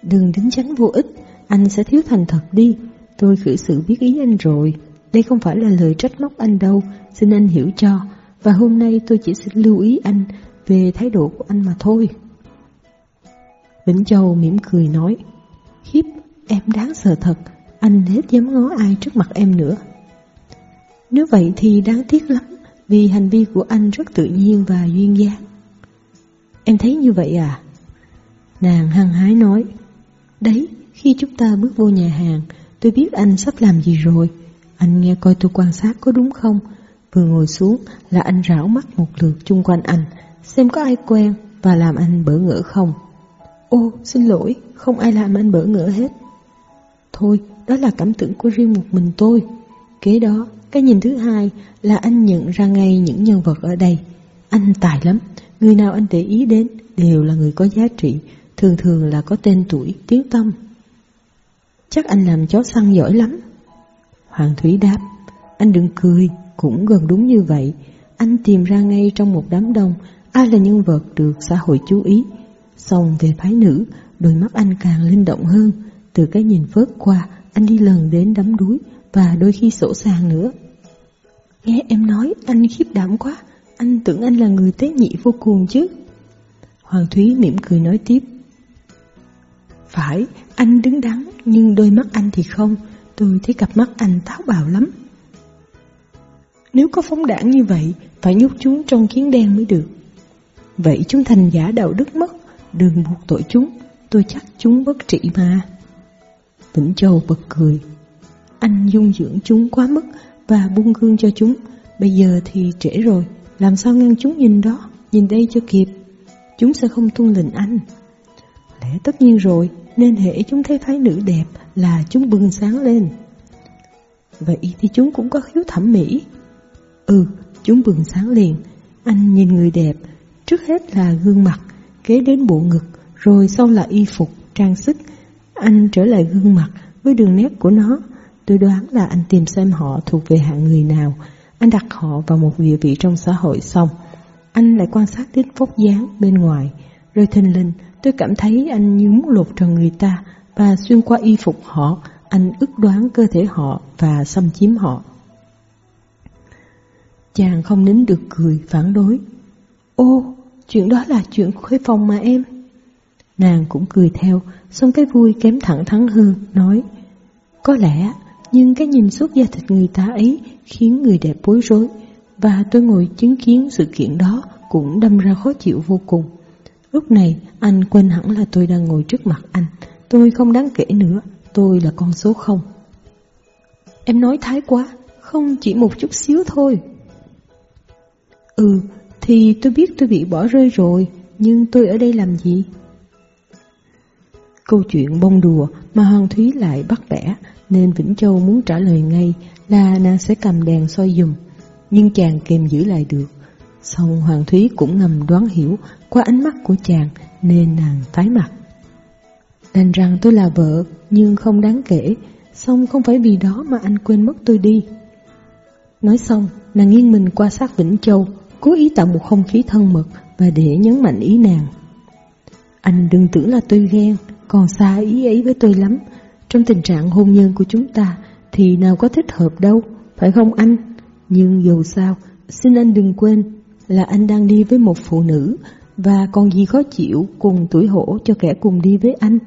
Đừng đính chánh vô ích, anh sẽ thiếu thành thật đi. Tôi khử sự biết ý anh rồi. Đây không phải là lời trách móc anh đâu, xin anh hiểu cho. Và hôm nay tôi chỉ xin lưu ý anh về thái độ của anh mà thôi. Vĩnh Châu mỉm cười nói, Khiếp, em đáng sợ thật, anh hết dám ngó ai trước mặt em nữa. Nếu vậy thì đáng tiếc lắm, vì hành vi của anh rất tự nhiên và duyên dáng. Em thấy như vậy à? Nàng hăng hái nói, Đấy, khi chúng ta bước vô nhà hàng, tôi biết anh sắp làm gì rồi. Anh nghe coi tôi quan sát có đúng không? Vừa ngồi xuống là anh rảo mắt một lượt chung quanh anh, xem có ai quen và làm anh bỡ ngỡ không. Ô, xin lỗi, không ai làm anh bỡ ngỡ hết. Thôi, đó là cảm tưởng của riêng một mình tôi. Kế đó, cái nhìn thứ hai là anh nhận ra ngay những nhân vật ở đây. Anh tài lắm, người nào anh để ý đến đều là người có giá trị, thường thường là có tên tuổi, tiếng tâm. Chắc anh làm chó săn giỏi lắm. Hoàng Thúy đáp, anh đừng cười, cũng gần đúng như vậy. Anh tìm ra ngay trong một đám đông ai là nhân vật được xã hội chú ý. Xong về phái nữ, đôi mắt anh càng linh động hơn. Từ cái nhìn vớt qua, anh đi lần đến đắm đuối và đôi khi sổ sàng nữa. Nghe em nói anh khiếp đảm quá, anh tưởng anh là người tế nhị vô cùng chứ. Hoàng Thúy mỉm cười nói tiếp. Phải, anh đứng đắn, nhưng đôi mắt anh thì không, tôi thấy cặp mắt anh táo bạo lắm. Nếu có phóng đảng như vậy, phải nhốt chúng trong kiến đen mới được. Vậy chúng thành giả đạo đức mất, đừng buộc tội chúng, tôi chắc chúng bất trị mà. Vĩnh Châu bật cười. Anh dung dưỡng chúng quá mức và buông gương cho chúng. Bây giờ thì trễ rồi, làm sao ngăn chúng nhìn đó, nhìn đây cho kịp. Chúng sẽ không tuân lệnh anh. Lẽ tất nhiên rồi, nên hệ chúng thấy phái nữ đẹp là chúng bừng sáng lên. Vậy thì chúng cũng có khiếu thẩm mỹ. Ừ, chúng bừng sáng liền. Anh nhìn người đẹp, trước hết là gương mặt, kế đến bộ ngực, rồi sau là y phục, trang sức. Anh trở lại gương mặt với đường nét của nó. Tôi đoán là anh tìm xem họ thuộc về hạng người nào. Anh đặt họ vào một địa vị trong xã hội xong. Anh lại quan sát đến vóc dáng bên ngoài. Rồi thình lình tôi cảm thấy anh như muốn lột trần người ta và xuyên qua y phục họ, anh ức đoán cơ thể họ và xâm chiếm họ. Chàng không nín được cười phản đối. Ô, chuyện đó là chuyện khuê phòng mà em. Nàng cũng cười theo, xong cái vui kém thẳng thắn hơn, nói Có lẽ, nhưng cái nhìn suốt da thịt người ta ấy khiến người đẹp bối rối, và tôi ngồi chứng kiến sự kiện đó cũng đâm ra khó chịu vô cùng. Lúc này, anh quên hẳn là tôi đang ngồi trước mặt anh. Tôi không đáng kể nữa, tôi là con số không. Em nói thái quá, không chỉ một chút xíu thôi. Ừ, thì tôi biết tôi bị bỏ rơi rồi, nhưng tôi ở đây làm gì? Câu chuyện bông đùa mà Hoàng Thúy lại bắt bẻ, nên Vĩnh Châu muốn trả lời ngay là nàng sẽ cầm đèn soi dùm, nhưng chàng kềm giữ lại được. Xong Hoàng Thúy cũng ngầm đoán hiểu qua ánh mắt của chàng nên nàng tái mặt. Đành rằng tôi là vợ nhưng không đáng kể, xong không phải vì đó mà anh quên mất tôi đi. Nói xong, nàng nghiêng mình qua sát Vĩnh Châu, cố ý tạo một không khí thân mật và để nhấn mạnh ý nàng. Anh đừng tưởng là tôi ghen, còn xa ý ấy với tôi lắm. Trong tình trạng hôn nhân của chúng ta thì nào có thích hợp đâu, phải không anh? Nhưng dù sao, xin anh đừng quên là anh đang đi với một phụ nữ và còn gì khó chịu cùng tuổi hổ cho kẻ cùng đi với anh.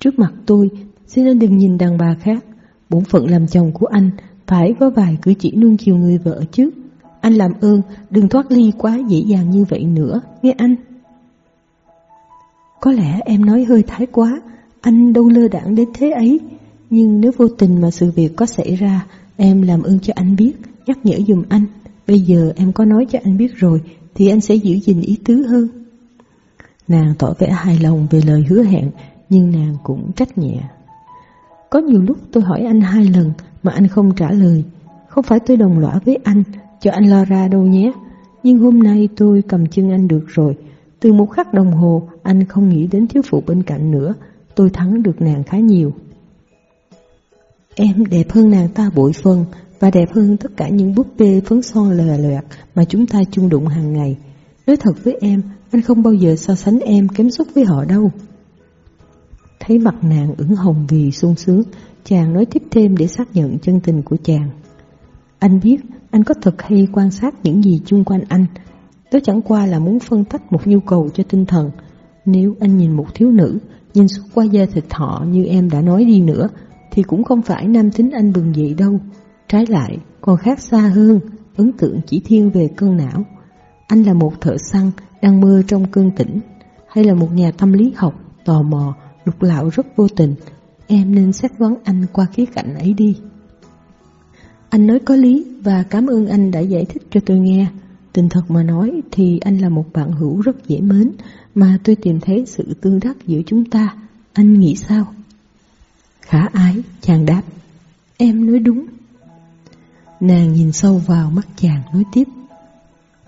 Trước mặt tôi, xin anh đừng nhìn đàn bà khác. Bổn phận làm chồng của anh Phải có vài cử chỉ nuông chiều người vợ chứ. Anh làm ơn, đừng thoát ly quá dễ dàng như vậy nữa, nghe anh. Có lẽ em nói hơi thái quá, anh đâu lơ đảng đến thế ấy. Nhưng nếu vô tình mà sự việc có xảy ra, em làm ơn cho anh biết, nhắc nhở dùm anh. Bây giờ em có nói cho anh biết rồi, thì anh sẽ giữ gìn ý tứ hơn. Nàng tỏ vẻ hài lòng về lời hứa hẹn, nhưng nàng cũng trách nhẹ. Có nhiều lúc tôi hỏi anh hai lần mà anh không trả lời. Không phải tôi đồng lõa với anh, cho anh lo ra đâu nhé. Nhưng hôm nay tôi cầm chân anh được rồi. Từ một khắc đồng hồ, anh không nghĩ đến thiếu phụ bên cạnh nữa. Tôi thắng được nàng khá nhiều. Em đẹp hơn nàng ta bội phần và đẹp hơn tất cả những búp bê phấn son lòe loẹt mà chúng ta chung đụng hàng ngày. Nói thật với em, anh không bao giờ so sánh em kém xúc với họ đâu. Thấy mặt nàng ửng hồng vì sung sướng, chàng nói tiếp thêm để xác nhận chân tình của chàng. Anh biết anh có thật hay quan sát những gì chung quanh anh. Đó chẳng qua là muốn phân tách một nhu cầu cho tinh thần. Nếu anh nhìn một thiếu nữ, nhìn suốt qua da thịt họ như em đã nói đi nữa, thì cũng không phải nam tính anh bừng dậy đâu. Trái lại, còn khác xa hơn, ấn tượng chỉ thiên về cơn não. Anh là một thợ săn đang mơ trong cơn tỉnh, hay là một nhà tâm lý học tò mò, lục lạo rất vô tình. Em nên xét vấn anh qua khía cạnh ấy đi. Anh nói có lý và cảm ơn anh đã giải thích cho tôi nghe. Tình thật mà nói thì anh là một bạn hữu rất dễ mến mà tôi tìm thấy sự tương đắc giữa chúng ta. Anh nghĩ sao? Khả ái, chàng đáp. Em nói đúng. Nàng nhìn sâu vào mắt chàng nói tiếp.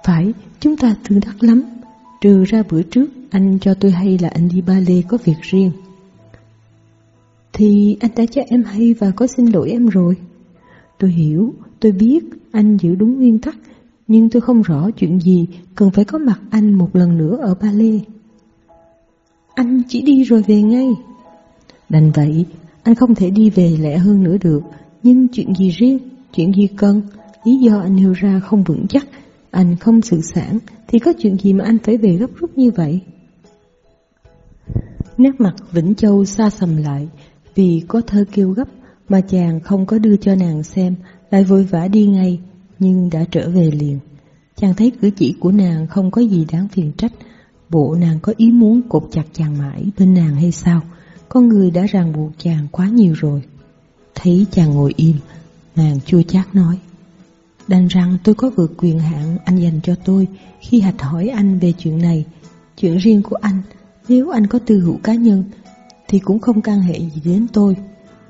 Phải, chúng ta tương đắc lắm. Trừ ra bữa trước anh cho tôi hay là anh đi ba lê có việc riêng. Thì anh đã cho em hay và có xin lỗi em rồi. Tôi hiểu, tôi biết anh giữ đúng nguyên tắc, nhưng tôi không rõ chuyện gì cần phải có mặt anh một lần nữa ở ba lê. Anh chỉ đi rồi về ngay. Đành vậy, anh không thể đi về lẹ hơn nữa được, nhưng chuyện gì riêng, chuyện gì cần, lý do anh nêu ra không vững chắc, anh không sự sản, thì có chuyện gì mà anh phải về gấp rút như vậy? Nét mặt Vĩnh Châu xa sầm lại, vì có thơ kêu gấp mà chàng không có đưa cho nàng xem, lại vội vã đi ngay, nhưng đã trở về liền. Chàng thấy cử chỉ của nàng không có gì đáng phiền trách, bộ nàng có ý muốn cột chặt chàng mãi bên nàng hay sao? Con người đã ràng buộc chàng quá nhiều rồi. Thấy chàng ngồi im, nàng chua chát nói. Đành rằng tôi có vượt quyền hạn anh dành cho tôi khi hạch hỏi anh về chuyện này. Chuyện riêng của anh, nếu anh có tư hữu cá nhân, thì cũng không can hệ gì đến tôi.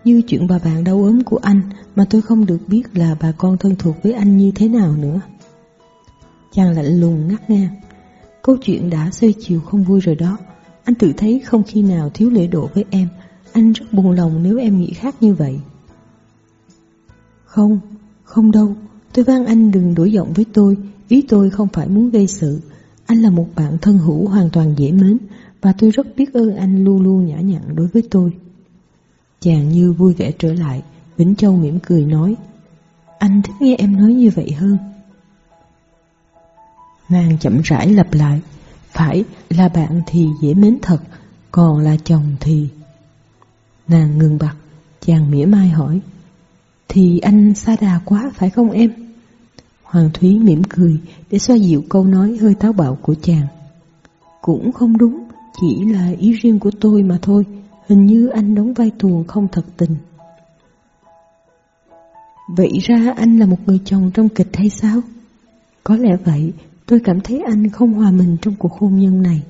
Như chuyện bà bạn đau ốm của anh mà tôi không được biết là bà con thân thuộc với anh như thế nào nữa. Chàng lạnh lùng ngắt ngang. Câu chuyện đã xoay chiều không vui rồi đó. Anh tự thấy không khi nào thiếu lễ độ với em. Anh rất buồn lòng nếu em nghĩ khác như vậy. Không, không đâu. Tôi van anh đừng đổi giọng với tôi. Ý tôi không phải muốn gây sự. Anh là một bạn thân hữu hoàn toàn dễ mến và tôi rất biết ơn anh luôn luôn nhã nhặn đối với tôi. Chàng như vui vẻ trở lại, Vĩnh Châu mỉm cười nói, anh thích nghe em nói như vậy hơn. Nàng chậm rãi lặp lại, phải là bạn thì dễ mến thật, còn là chồng thì... Nàng ngừng bặt, chàng mỉa mai hỏi, thì anh xa đà quá phải không em? Hoàng Thúy mỉm cười để xoa dịu câu nói hơi táo bạo của chàng. Cũng không đúng, chỉ là ý riêng của tôi mà thôi, hình như anh đóng vai tuồng không thật tình. Vậy ra anh là một người chồng trong kịch hay sao? Có lẽ vậy, tôi cảm thấy anh không hòa mình trong cuộc hôn nhân này.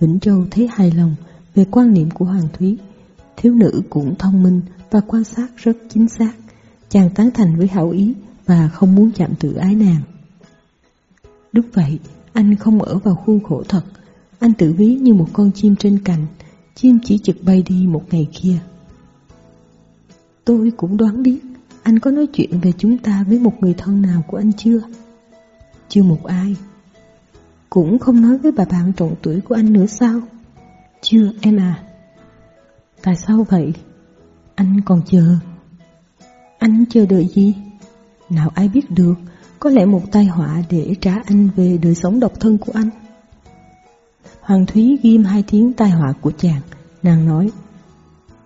Vĩnh Châu thấy hài lòng về quan niệm của Hoàng Thúy. Thiếu nữ cũng thông minh và quan sát rất chính xác. Chàng tán thành với hảo ý và không muốn chạm tự ái nàng. Đúng vậy, anh không ở vào khuôn khổ thật. Anh tự ví như một con chim trên cành, chim chỉ chực bay đi một ngày kia. Tôi cũng đoán biết anh có nói chuyện về chúng ta với một người thân nào của anh chưa? Chưa một ai. Cũng không nói với bà bạn trọng tuổi của anh nữa sao? Chưa em à. Tại sao vậy? Anh còn chờ. Anh chờ đợi gì? Nào ai biết được, có lẽ một tai họa để trả anh về đời sống độc thân của anh. Hoàng Thúy ghim hai tiếng tai họa của chàng, nàng nói,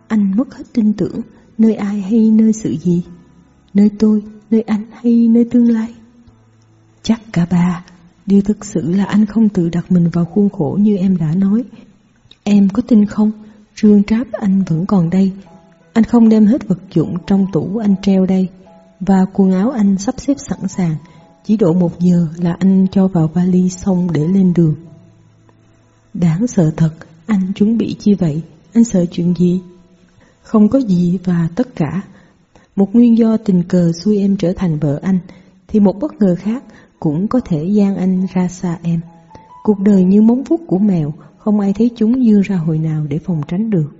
anh mất hết tin tưởng nơi ai hay nơi sự gì. Nơi tôi, nơi anh hay nơi tương lai? Chắc cả ba, điều thực sự là anh không tự đặt mình vào khuôn khổ như em đã nói. Em có tin không? trương tráp anh vẫn còn đây. Anh không đem hết vật dụng trong tủ anh treo đây. Và quần áo anh sắp xếp sẵn sàng. Chỉ độ một giờ là anh cho vào vali xong để lên đường. Đáng sợ thật, anh chuẩn bị chi vậy? Anh sợ chuyện gì? Không có gì và tất cả. Một nguyên do tình cờ xui em trở thành vợ anh, thì một bất ngờ khác cũng có thể gian anh ra xa em. Cuộc đời như móng vuốt của mèo, không ai thấy chúng dương ra hồi nào để phòng tránh được.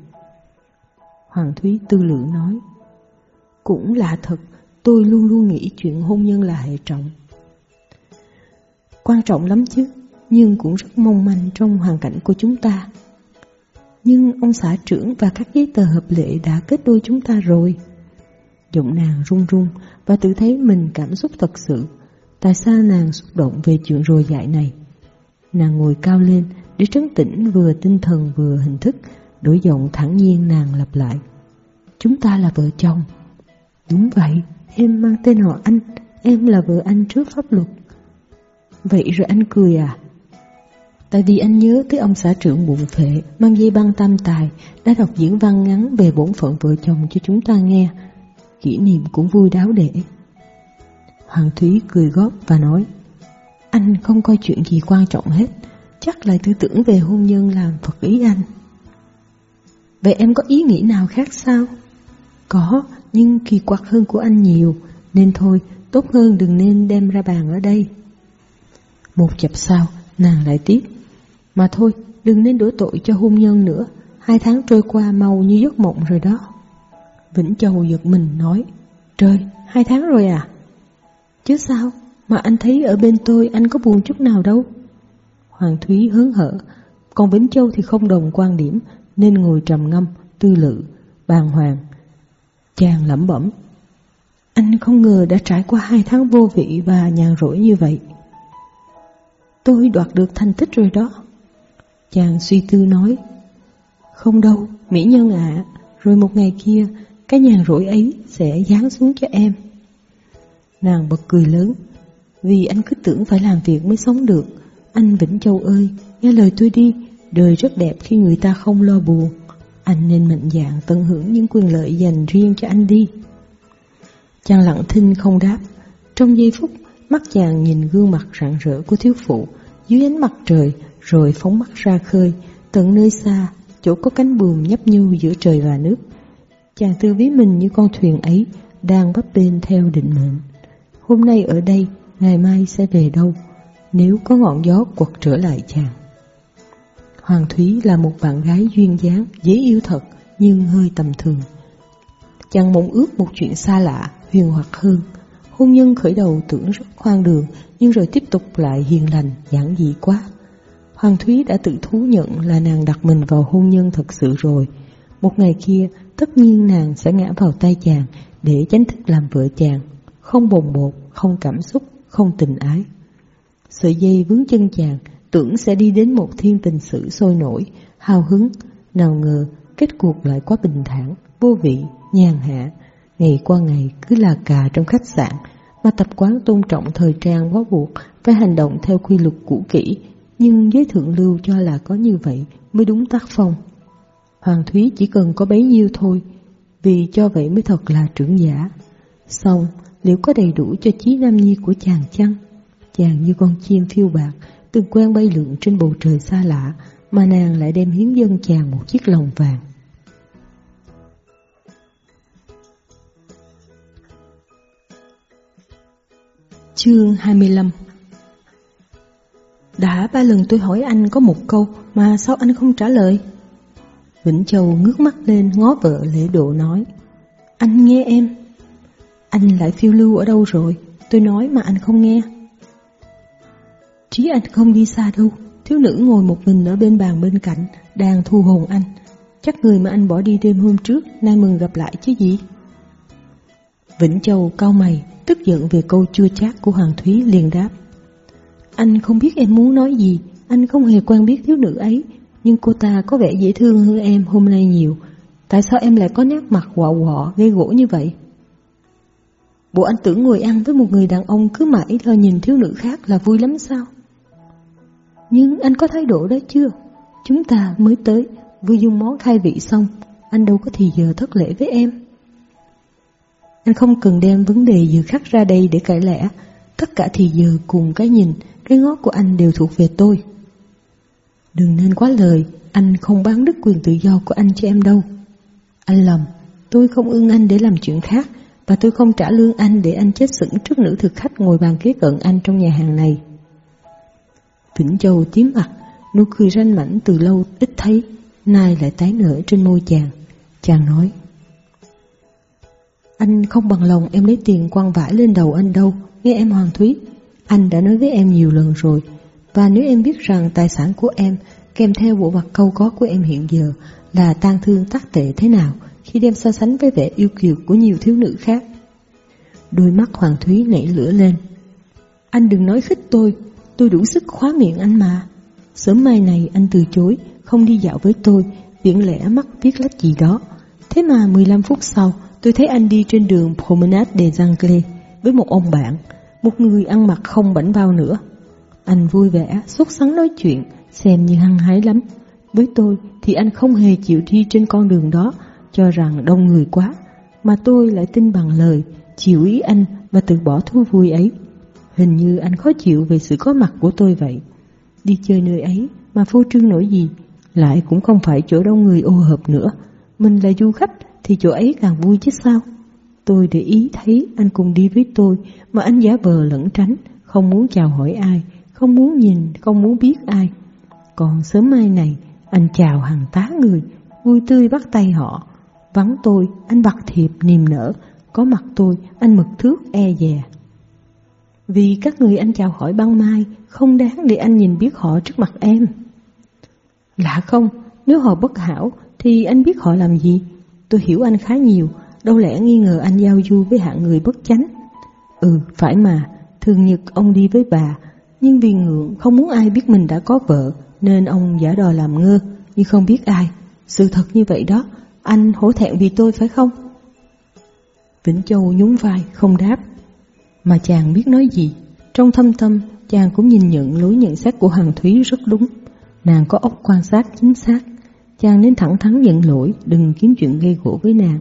Hoàng Thúy tư lự nói, Cũng là thật, tôi luôn luôn nghĩ chuyện hôn nhân là hệ trọng. Quan trọng lắm chứ, nhưng cũng rất mong manh trong hoàn cảnh của chúng ta. Nhưng ông xã trưởng và các giấy tờ hợp lệ đã kết đôi chúng ta rồi. Giọng nàng run run và tự thấy mình cảm xúc thật sự. Tại sao nàng xúc động về chuyện rồi dại này? Nàng ngồi cao lên để trấn tĩnh vừa tinh thần vừa hình thức, đổi giọng thẳng nhiên nàng lặp lại. Chúng ta là vợ chồng. Đúng vậy, em mang tên họ anh, em là vợ anh trước pháp luật. Vậy rồi anh cười à? Tại vì anh nhớ tới ông xã trưởng bụng phệ mang dây băng tam tài đã đọc diễn văn ngắn về bổn phận vợ chồng cho chúng ta nghe. Kỷ niệm cũng vui đáo để. Hoàng Thúy cười góp và nói Anh không coi chuyện gì quan trọng hết Chắc là tư tưởng về hôn nhân làm phật ý anh Vậy em có ý nghĩ nào khác sao? Có, nhưng kỳ quặc hơn của anh nhiều Nên thôi, tốt hơn đừng nên đem ra bàn ở đây Một chập sau, nàng lại tiếp Mà thôi, đừng nên đổ tội cho hôn nhân nữa Hai tháng trôi qua mau như giấc mộng rồi đó Vĩnh Châu giật mình nói Trời, hai tháng rồi à? Chứ sao, mà anh thấy ở bên tôi anh có buồn chút nào đâu. Hoàng Thúy hớn hở, còn Vĩnh Châu thì không đồng quan điểm, nên ngồi trầm ngâm, tư lự, bàng hoàng. Chàng lẩm bẩm, anh không ngờ đã trải qua hai tháng vô vị và nhàn rỗi như vậy. Tôi đoạt được thành tích rồi đó. Chàng suy tư nói, không đâu, mỹ nhân ạ, rồi một ngày kia, cái nhàn rỗi ấy sẽ giáng xuống cho em. Nàng bật cười lớn Vì anh cứ tưởng phải làm việc mới sống được Anh Vĩnh Châu ơi Nghe lời tôi đi Đời rất đẹp khi người ta không lo buồn. Anh nên mạnh dạn tận hưởng những quyền lợi dành riêng cho anh đi. Chàng lặng thinh không đáp. Trong giây phút Mắt chàng nhìn gương mặt rạng rỡ của thiếu phụ Dưới ánh mặt trời Rồi phóng mắt ra khơi. Tận nơi xa Chỗ có cánh buồm nhấp nhu giữa trời và nước. Chàng tư ví mình như con thuyền ấy Đang bấp bênh theo định mệnh. Hôm nay ở đây, ngày mai sẽ về đâu, nếu có ngọn gió quật trở lại chàng. Hoàng Thúy là một bạn gái duyên dáng, dễ yêu thật, nhưng hơi tầm thường. Chàng mong ước một chuyện xa lạ, huyền hoặc hơn. Hôn nhân khởi đầu tưởng rất khoan đường, nhưng rồi tiếp tục lại hiền lành, giản dị quá. Hoàng Thúy đã tự thú nhận là nàng đặt mình vào hôn nhân thật sự rồi. Một ngày kia, tất nhiên nàng sẽ ngã vào tay chàng để tránh thức làm vợ chàng không bồng bột, không cảm xúc, không tình ái. Sợi dây vướng chân chàng, tưởng sẽ đi đến một thiên tình sử sôi nổi, hào hứng, nào ngờ kết cuộc lại quá bình thản, vô vị, nhàn hạ. Ngày qua ngày cứ là cà trong khách sạn, mà tập quán tôn trọng thời trang quá buộc, phải hành động theo quy luật cũ kỹ, nhưng giới thượng lưu cho là có như vậy mới đúng tác phong. Hoàng Thúy chỉ cần có bấy nhiêu thôi, vì cho vậy mới thật là trưởng giả. Xong, liệu có đầy đủ cho chí nam nhi của chàng chăng? Chàng như con chim phiêu bạc, từng quen bay lượn trên bầu trời xa lạ, mà nàng lại đem hiến dân chàng một chiếc lồng vàng. Chương 25 Đã ba lần tôi hỏi anh có một câu mà sao anh không trả lời? Vĩnh Châu ngước mắt lên ngó vợ lễ độ nói Anh nghe em anh lại phiêu lưu ở đâu rồi? Tôi nói mà anh không nghe. Trí anh không đi xa đâu. Thiếu nữ ngồi một mình ở bên bàn bên cạnh, đang thu hồn anh. Chắc người mà anh bỏ đi đêm hôm trước, nay mừng gặp lại chứ gì? Vĩnh Châu cau mày, tức giận về câu chua chát của Hoàng Thúy liền đáp. Anh không biết em muốn nói gì, anh không hề quen biết thiếu nữ ấy, nhưng cô ta có vẻ dễ thương hơn em hôm nay nhiều. Tại sao em lại có nét mặt quọ quọ, gây gỗ như vậy? Bộ anh tưởng ngồi ăn với một người đàn ông cứ mãi lo nhìn thiếu nữ khác là vui lắm sao? Nhưng anh có thái độ đó chưa? Chúng ta mới tới, vừa dùng món khai vị xong, anh đâu có thì giờ thất lễ với em. Anh không cần đem vấn đề dự khắc ra đây để cãi lẽ, tất cả thì giờ cùng cái nhìn, cái ngó của anh đều thuộc về tôi. Đừng nên quá lời, anh không bán đứt quyền tự do của anh cho em đâu. Anh lầm, tôi không ưng anh để làm chuyện khác, và tôi không trả lương anh để anh chết sững trước nữ thực khách ngồi bàn kế cận anh trong nhà hàng này. Vĩnh Châu tím mặt, nụ cười ranh mảnh từ lâu ít thấy, nay lại tái nở trên môi chàng. Chàng nói, Anh không bằng lòng em lấy tiền quăng vải lên đầu anh đâu, nghe em Hoàng Thúy. Anh đã nói với em nhiều lần rồi, và nếu em biết rằng tài sản của em kèm theo bộ mặt câu có của em hiện giờ là tan thương tác tệ thế nào khi đem so sánh với vẻ yêu kiều của nhiều thiếu nữ khác. Đôi mắt Hoàng Thúy nảy lửa lên. Anh đừng nói khích tôi, tôi đủ sức khóa miệng anh mà. Sớm mai này anh từ chối, không đi dạo với tôi, tiện lẽ mắt viết lách gì đó. Thế mà 15 phút sau, tôi thấy anh đi trên đường Promenade des Anglais với một ông bạn, một người ăn mặc không bảnh bao nữa. Anh vui vẻ, sốt sắng nói chuyện, xem như hăng hái lắm. Với tôi thì anh không hề chịu đi trên con đường đó, cho rằng đông người quá, mà tôi lại tin bằng lời, chịu ý anh và từ bỏ thú vui ấy. Hình như anh khó chịu về sự có mặt của tôi vậy. Đi chơi nơi ấy mà phô trương nổi gì, lại cũng không phải chỗ đông người ô hợp nữa. Mình là du khách thì chỗ ấy càng vui chứ sao. Tôi để ý thấy anh cùng đi với tôi mà anh giả vờ lẫn tránh, không muốn chào hỏi ai, không muốn nhìn, không muốn biết ai. Còn sớm mai này, anh chào hàng tá người, vui tươi bắt tay họ. Vắng tôi, anh bạc thiệp niềm nở, có mặt tôi, anh mực thước e dè. Vì các người anh chào hỏi băng mai, không đáng để anh nhìn biết họ trước mặt em. Lạ không, nếu họ bất hảo, thì anh biết họ làm gì? Tôi hiểu anh khá nhiều, đâu lẽ nghi ngờ anh giao du với hạng người bất chánh. Ừ, phải mà, thường nhật ông đi với bà, nhưng vì ngượng không muốn ai biết mình đã có vợ, nên ông giả đò làm ngơ, nhưng không biết ai. Sự thật như vậy đó, anh hổ thẹn vì tôi phải không? Vĩnh Châu nhún vai, không đáp. Mà chàng biết nói gì? Trong thâm tâm, chàng cũng nhìn nhận lối nhận xét của Hằng Thúy rất đúng. Nàng có óc quan sát chính xác. Chàng nên thẳng thắn nhận lỗi, đừng kiếm chuyện gây gỗ với nàng.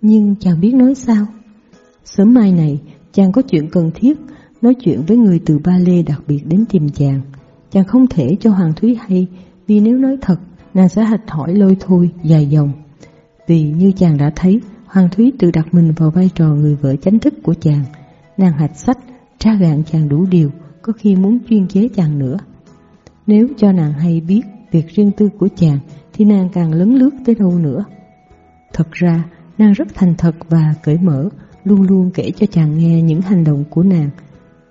Nhưng chàng biết nói sao? Sớm mai này, chàng có chuyện cần thiết, nói chuyện với người từ Ba Lê đặc biệt đến tìm chàng. Chàng không thể cho Hoàng Thúy hay, vì nếu nói thật, nàng sẽ hạch hỏi lôi thôi, dài dòng. Vì như chàng đã thấy, Hoàng Thúy tự đặt mình vào vai trò người vợ chánh thức của chàng. Nàng hạch sách, tra gạn chàng đủ điều, có khi muốn chuyên chế chàng nữa. Nếu cho nàng hay biết việc riêng tư của chàng, thì nàng càng lấn lướt tới đâu nữa. Thật ra, nàng rất thành thật và cởi mở, luôn luôn kể cho chàng nghe những hành động của nàng.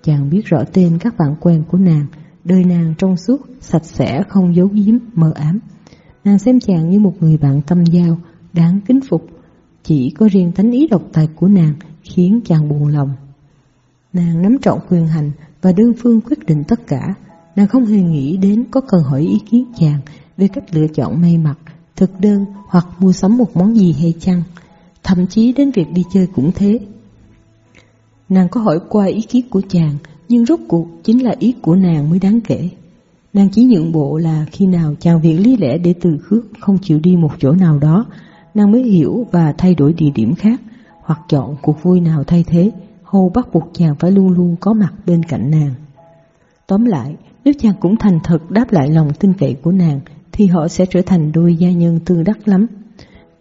Chàng biết rõ tên các bạn quen của nàng, đời nàng trong suốt, sạch sẽ, không giấu giếm, mờ ám. Nàng xem chàng như một người bạn tâm giao, đáng kính phục. Chỉ có riêng tánh ý độc tài của nàng khiến chàng buồn lòng. Nàng nắm trọn quyền hành và đơn phương quyết định tất cả. Nàng không hề nghĩ đến có cần hỏi ý kiến chàng về cách lựa chọn may mặc, thực đơn hoặc mua sắm một món gì hay chăng. Thậm chí đến việc đi chơi cũng thế. Nàng có hỏi qua ý kiến của chàng, nhưng rốt cuộc chính là ý của nàng mới đáng kể. Nàng chỉ nhượng bộ là khi nào chàng viện lý lẽ để từ khước không chịu đi một chỗ nào đó, nàng mới hiểu và thay đổi địa điểm khác, hoặc chọn cuộc vui nào thay thế, hô bắt buộc chàng phải luôn luôn có mặt bên cạnh nàng. Tóm lại, nếu chàng cũng thành thật đáp lại lòng tin cậy của nàng, thì họ sẽ trở thành đôi gia nhân tương đắc lắm.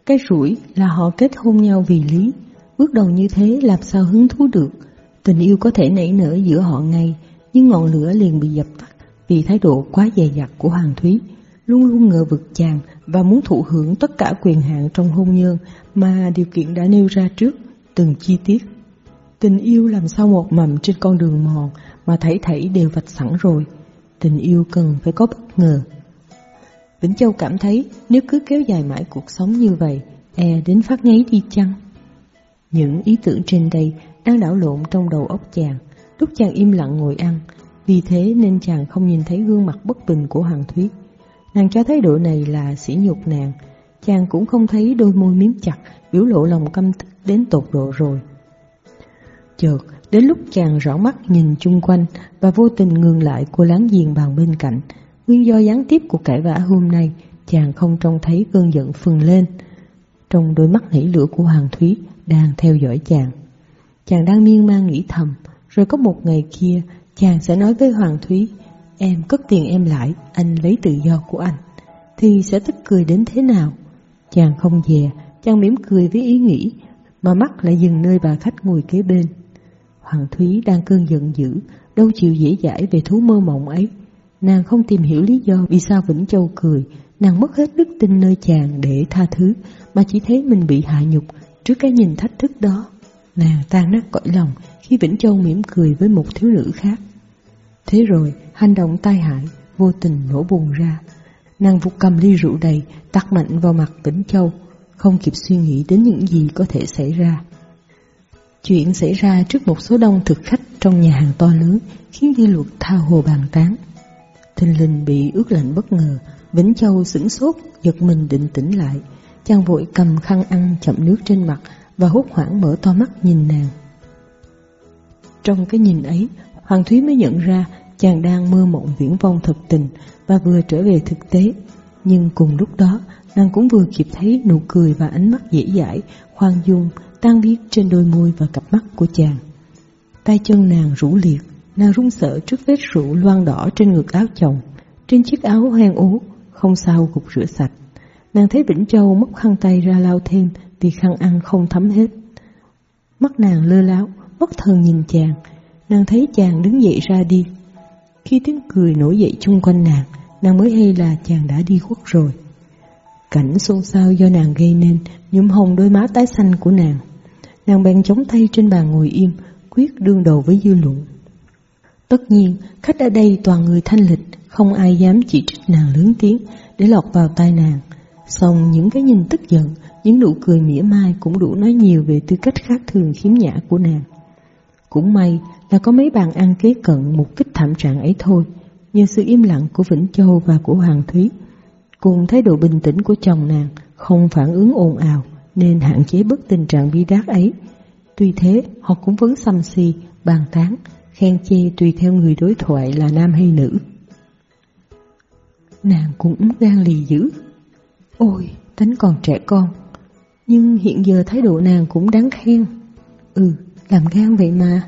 Cái rủi là họ kết hôn nhau vì lý, bước đầu như thế làm sao hứng thú được. Tình yêu có thể nảy nở giữa họ ngay, nhưng ngọn lửa liền bị dập tắt vì thái độ quá dè dặt của Hoàng Thúy, luôn luôn ngờ vực chàng và muốn thụ hưởng tất cả quyền hạn trong hôn nhân mà điều kiện đã nêu ra trước, từng chi tiết. Tình yêu làm sao một mầm trên con đường mòn mà thảy thảy đều vạch sẵn rồi. Tình yêu cần phải có bất ngờ. Vĩnh Châu cảm thấy nếu cứ kéo dài mãi cuộc sống như vậy, e đến phát ngáy đi chăng? Những ý tưởng trên đây đang đảo lộn trong đầu óc chàng, lúc chàng im lặng ngồi ăn, vì thế nên chàng không nhìn thấy gương mặt bất bình của Hoàng Thúy. Nàng cho thái độ này là sỉ nhục nàng, chàng cũng không thấy đôi môi miếm chặt, biểu lộ lòng căm tức đến tột độ rồi. Chợt, đến lúc chàng rõ mắt nhìn chung quanh và vô tình ngừng lại cô láng giềng bàn bên cạnh, nguyên do gián tiếp của cãi vã hôm nay, chàng không trông thấy cơn giận phừng lên. Trong đôi mắt nảy lửa của Hoàng Thúy đang theo dõi chàng. Chàng đang miên man nghĩ thầm, rồi có một ngày kia chàng sẽ nói với Hoàng Thúy, em cất tiền em lại, anh lấy tự do của anh, thì sẽ tức cười đến thế nào? Chàng không dè, chàng mỉm cười với ý nghĩ, mà mắt lại dừng nơi bà khách ngồi kế bên. Hoàng Thúy đang cơn giận dữ, đâu chịu dễ dãi về thú mơ mộng ấy. Nàng không tìm hiểu lý do vì sao Vĩnh Châu cười, nàng mất hết đức tin nơi chàng để tha thứ, mà chỉ thấy mình bị hạ nhục trước cái nhìn thách thức đó. Nàng tan nát cõi lòng khi Vĩnh Châu mỉm cười với một thiếu nữ khác. Thế rồi, hành động tai hại, vô tình nổ bùng ra. Nàng vụt cầm ly rượu đầy, tắt mạnh vào mặt Vĩnh Châu, không kịp suy nghĩ đến những gì có thể xảy ra. Chuyện xảy ra trước một số đông thực khách trong nhà hàng to lớn khiến dư luật tha hồ bàn tán. Thình linh bị ướt lạnh bất ngờ, Vĩnh Châu sửng sốt, giật mình định tĩnh lại. Chàng vội cầm khăn ăn chậm nước trên mặt và hốt hoảng mở to mắt nhìn nàng. Trong cái nhìn ấy, Hoàng Thúy mới nhận ra chàng đang mơ mộng viễn vông thật tình và vừa trở về thực tế. Nhưng cùng lúc đó, nàng cũng vừa kịp thấy nụ cười và ánh mắt dễ dãi, khoan dung, tan biến trên đôi môi và cặp mắt của chàng. Tay chân nàng rũ liệt, nàng run sợ trước vết rượu loang đỏ trên ngực áo chồng, trên chiếc áo hoang ố, không sao gục rửa sạch. Nàng thấy Vĩnh Châu móc khăn tay ra lau thêm vì khăn ăn không thấm hết. Mắt nàng lơ láo, bất thần nhìn chàng, nàng thấy chàng đứng dậy ra đi. Khi tiếng cười nổi dậy chung quanh nàng, nàng mới hay là chàng đã đi khuất rồi. Cảnh xôn xao do nàng gây nên nhuộm hồng đôi má tái xanh của nàng. Nàng bèn chống tay trên bàn ngồi im, quyết đương đầu với dư luận. Tất nhiên, khách ở đây toàn người thanh lịch, không ai dám chỉ trích nàng lớn tiếng để lọt vào tai nàng. Xong những cái nhìn tức giận, những nụ cười mỉa mai cũng đủ nói nhiều về tư cách khác thường khiếm nhã của nàng. Cũng may là có mấy bàn ăn kế cận một kích thảm trạng ấy thôi, nhờ sự im lặng của Vĩnh Châu và của Hoàng Thúy, cùng thái độ bình tĩnh của chồng nàng không phản ứng ồn ào nên hạn chế bớt tình trạng bi đát ấy. Tuy thế, họ cũng vẫn xăm xì, bàn tán, khen chê tùy theo người đối thoại là nam hay nữ. Nàng cũng gan lì dữ. Ôi, tính còn trẻ con. Nhưng hiện giờ thái độ nàng cũng đáng khen. Ừ, làm gan vậy mà.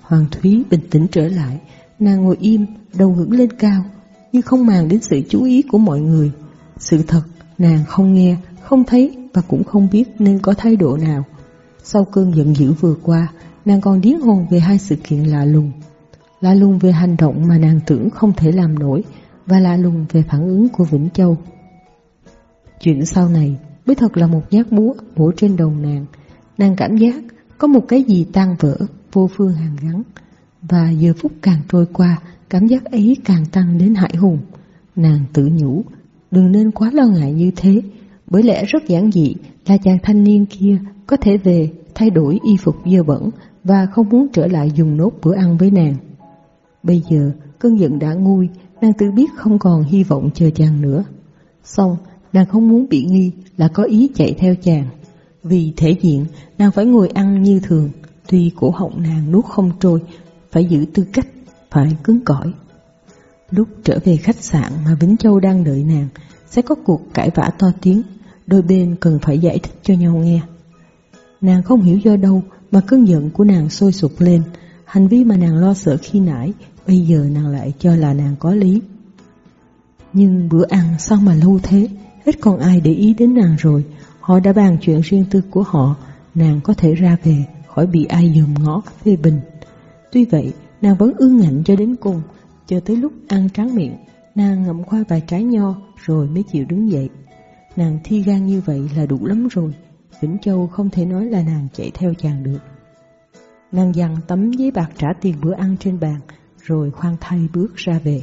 Hoàng Thúy bình tĩnh trở lại, nàng ngồi im, đầu ngưỡng lên cao, nhưng không màng đến sự chú ý của mọi người. Sự thật, nàng không nghe, không thấy và cũng không biết nên có thái độ nào. Sau cơn giận dữ vừa qua, nàng còn điến hồn về hai sự kiện lạ lùng. Lạ lùng về hành động mà nàng tưởng không thể làm nổi và lạ lùng về phản ứng của Vĩnh Châu. Chuyện sau này mới thật là một nhát búa bổ trên đầu nàng. Nàng cảm giác có một cái gì tan vỡ, vô phương hàng gắn. Và giờ phút càng trôi qua, cảm giác ấy càng tăng đến hải hùng. Nàng tự nhủ, đừng nên quá lo ngại như thế, bởi lẽ rất giản dị là chàng thanh niên kia có thể về thay đổi y phục dơ bẩn và không muốn trở lại dùng nốt bữa ăn với nàng. Bây giờ cơn giận đã nguôi, nàng tự biết không còn hy vọng chờ chàng nữa. Xong, nàng không muốn bị nghi là có ý chạy theo chàng. Vì thể diện, nàng phải ngồi ăn như thường, tuy cổ họng nàng nuốt không trôi, phải giữ tư cách, phải cứng cỏi. Lúc trở về khách sạn mà Vĩnh Châu đang đợi nàng, sẽ có cuộc cãi vã to tiếng, đôi bên cần phải giải thích cho nhau nghe. Nàng không hiểu do đâu mà cơn giận của nàng sôi sục lên, hành vi mà nàng lo sợ khi nãy, bây giờ nàng lại cho là nàng có lý. Nhưng bữa ăn sao mà lâu thế, hết còn ai để ý đến nàng rồi, họ đã bàn chuyện riêng tư của họ, nàng có thể ra về, khỏi bị ai dòm ngó phê bình. Tuy vậy, nàng vẫn ương ngạnh cho đến cùng, cho tới lúc ăn tráng miệng, nàng ngậm khoai vài trái nho rồi mới chịu đứng dậy. Nàng thi gan như vậy là đủ lắm rồi, Vĩnh Châu không thể nói là nàng chạy theo chàng được. Nàng dằn tấm giấy bạc trả tiền bữa ăn trên bàn, rồi khoan thay bước ra về.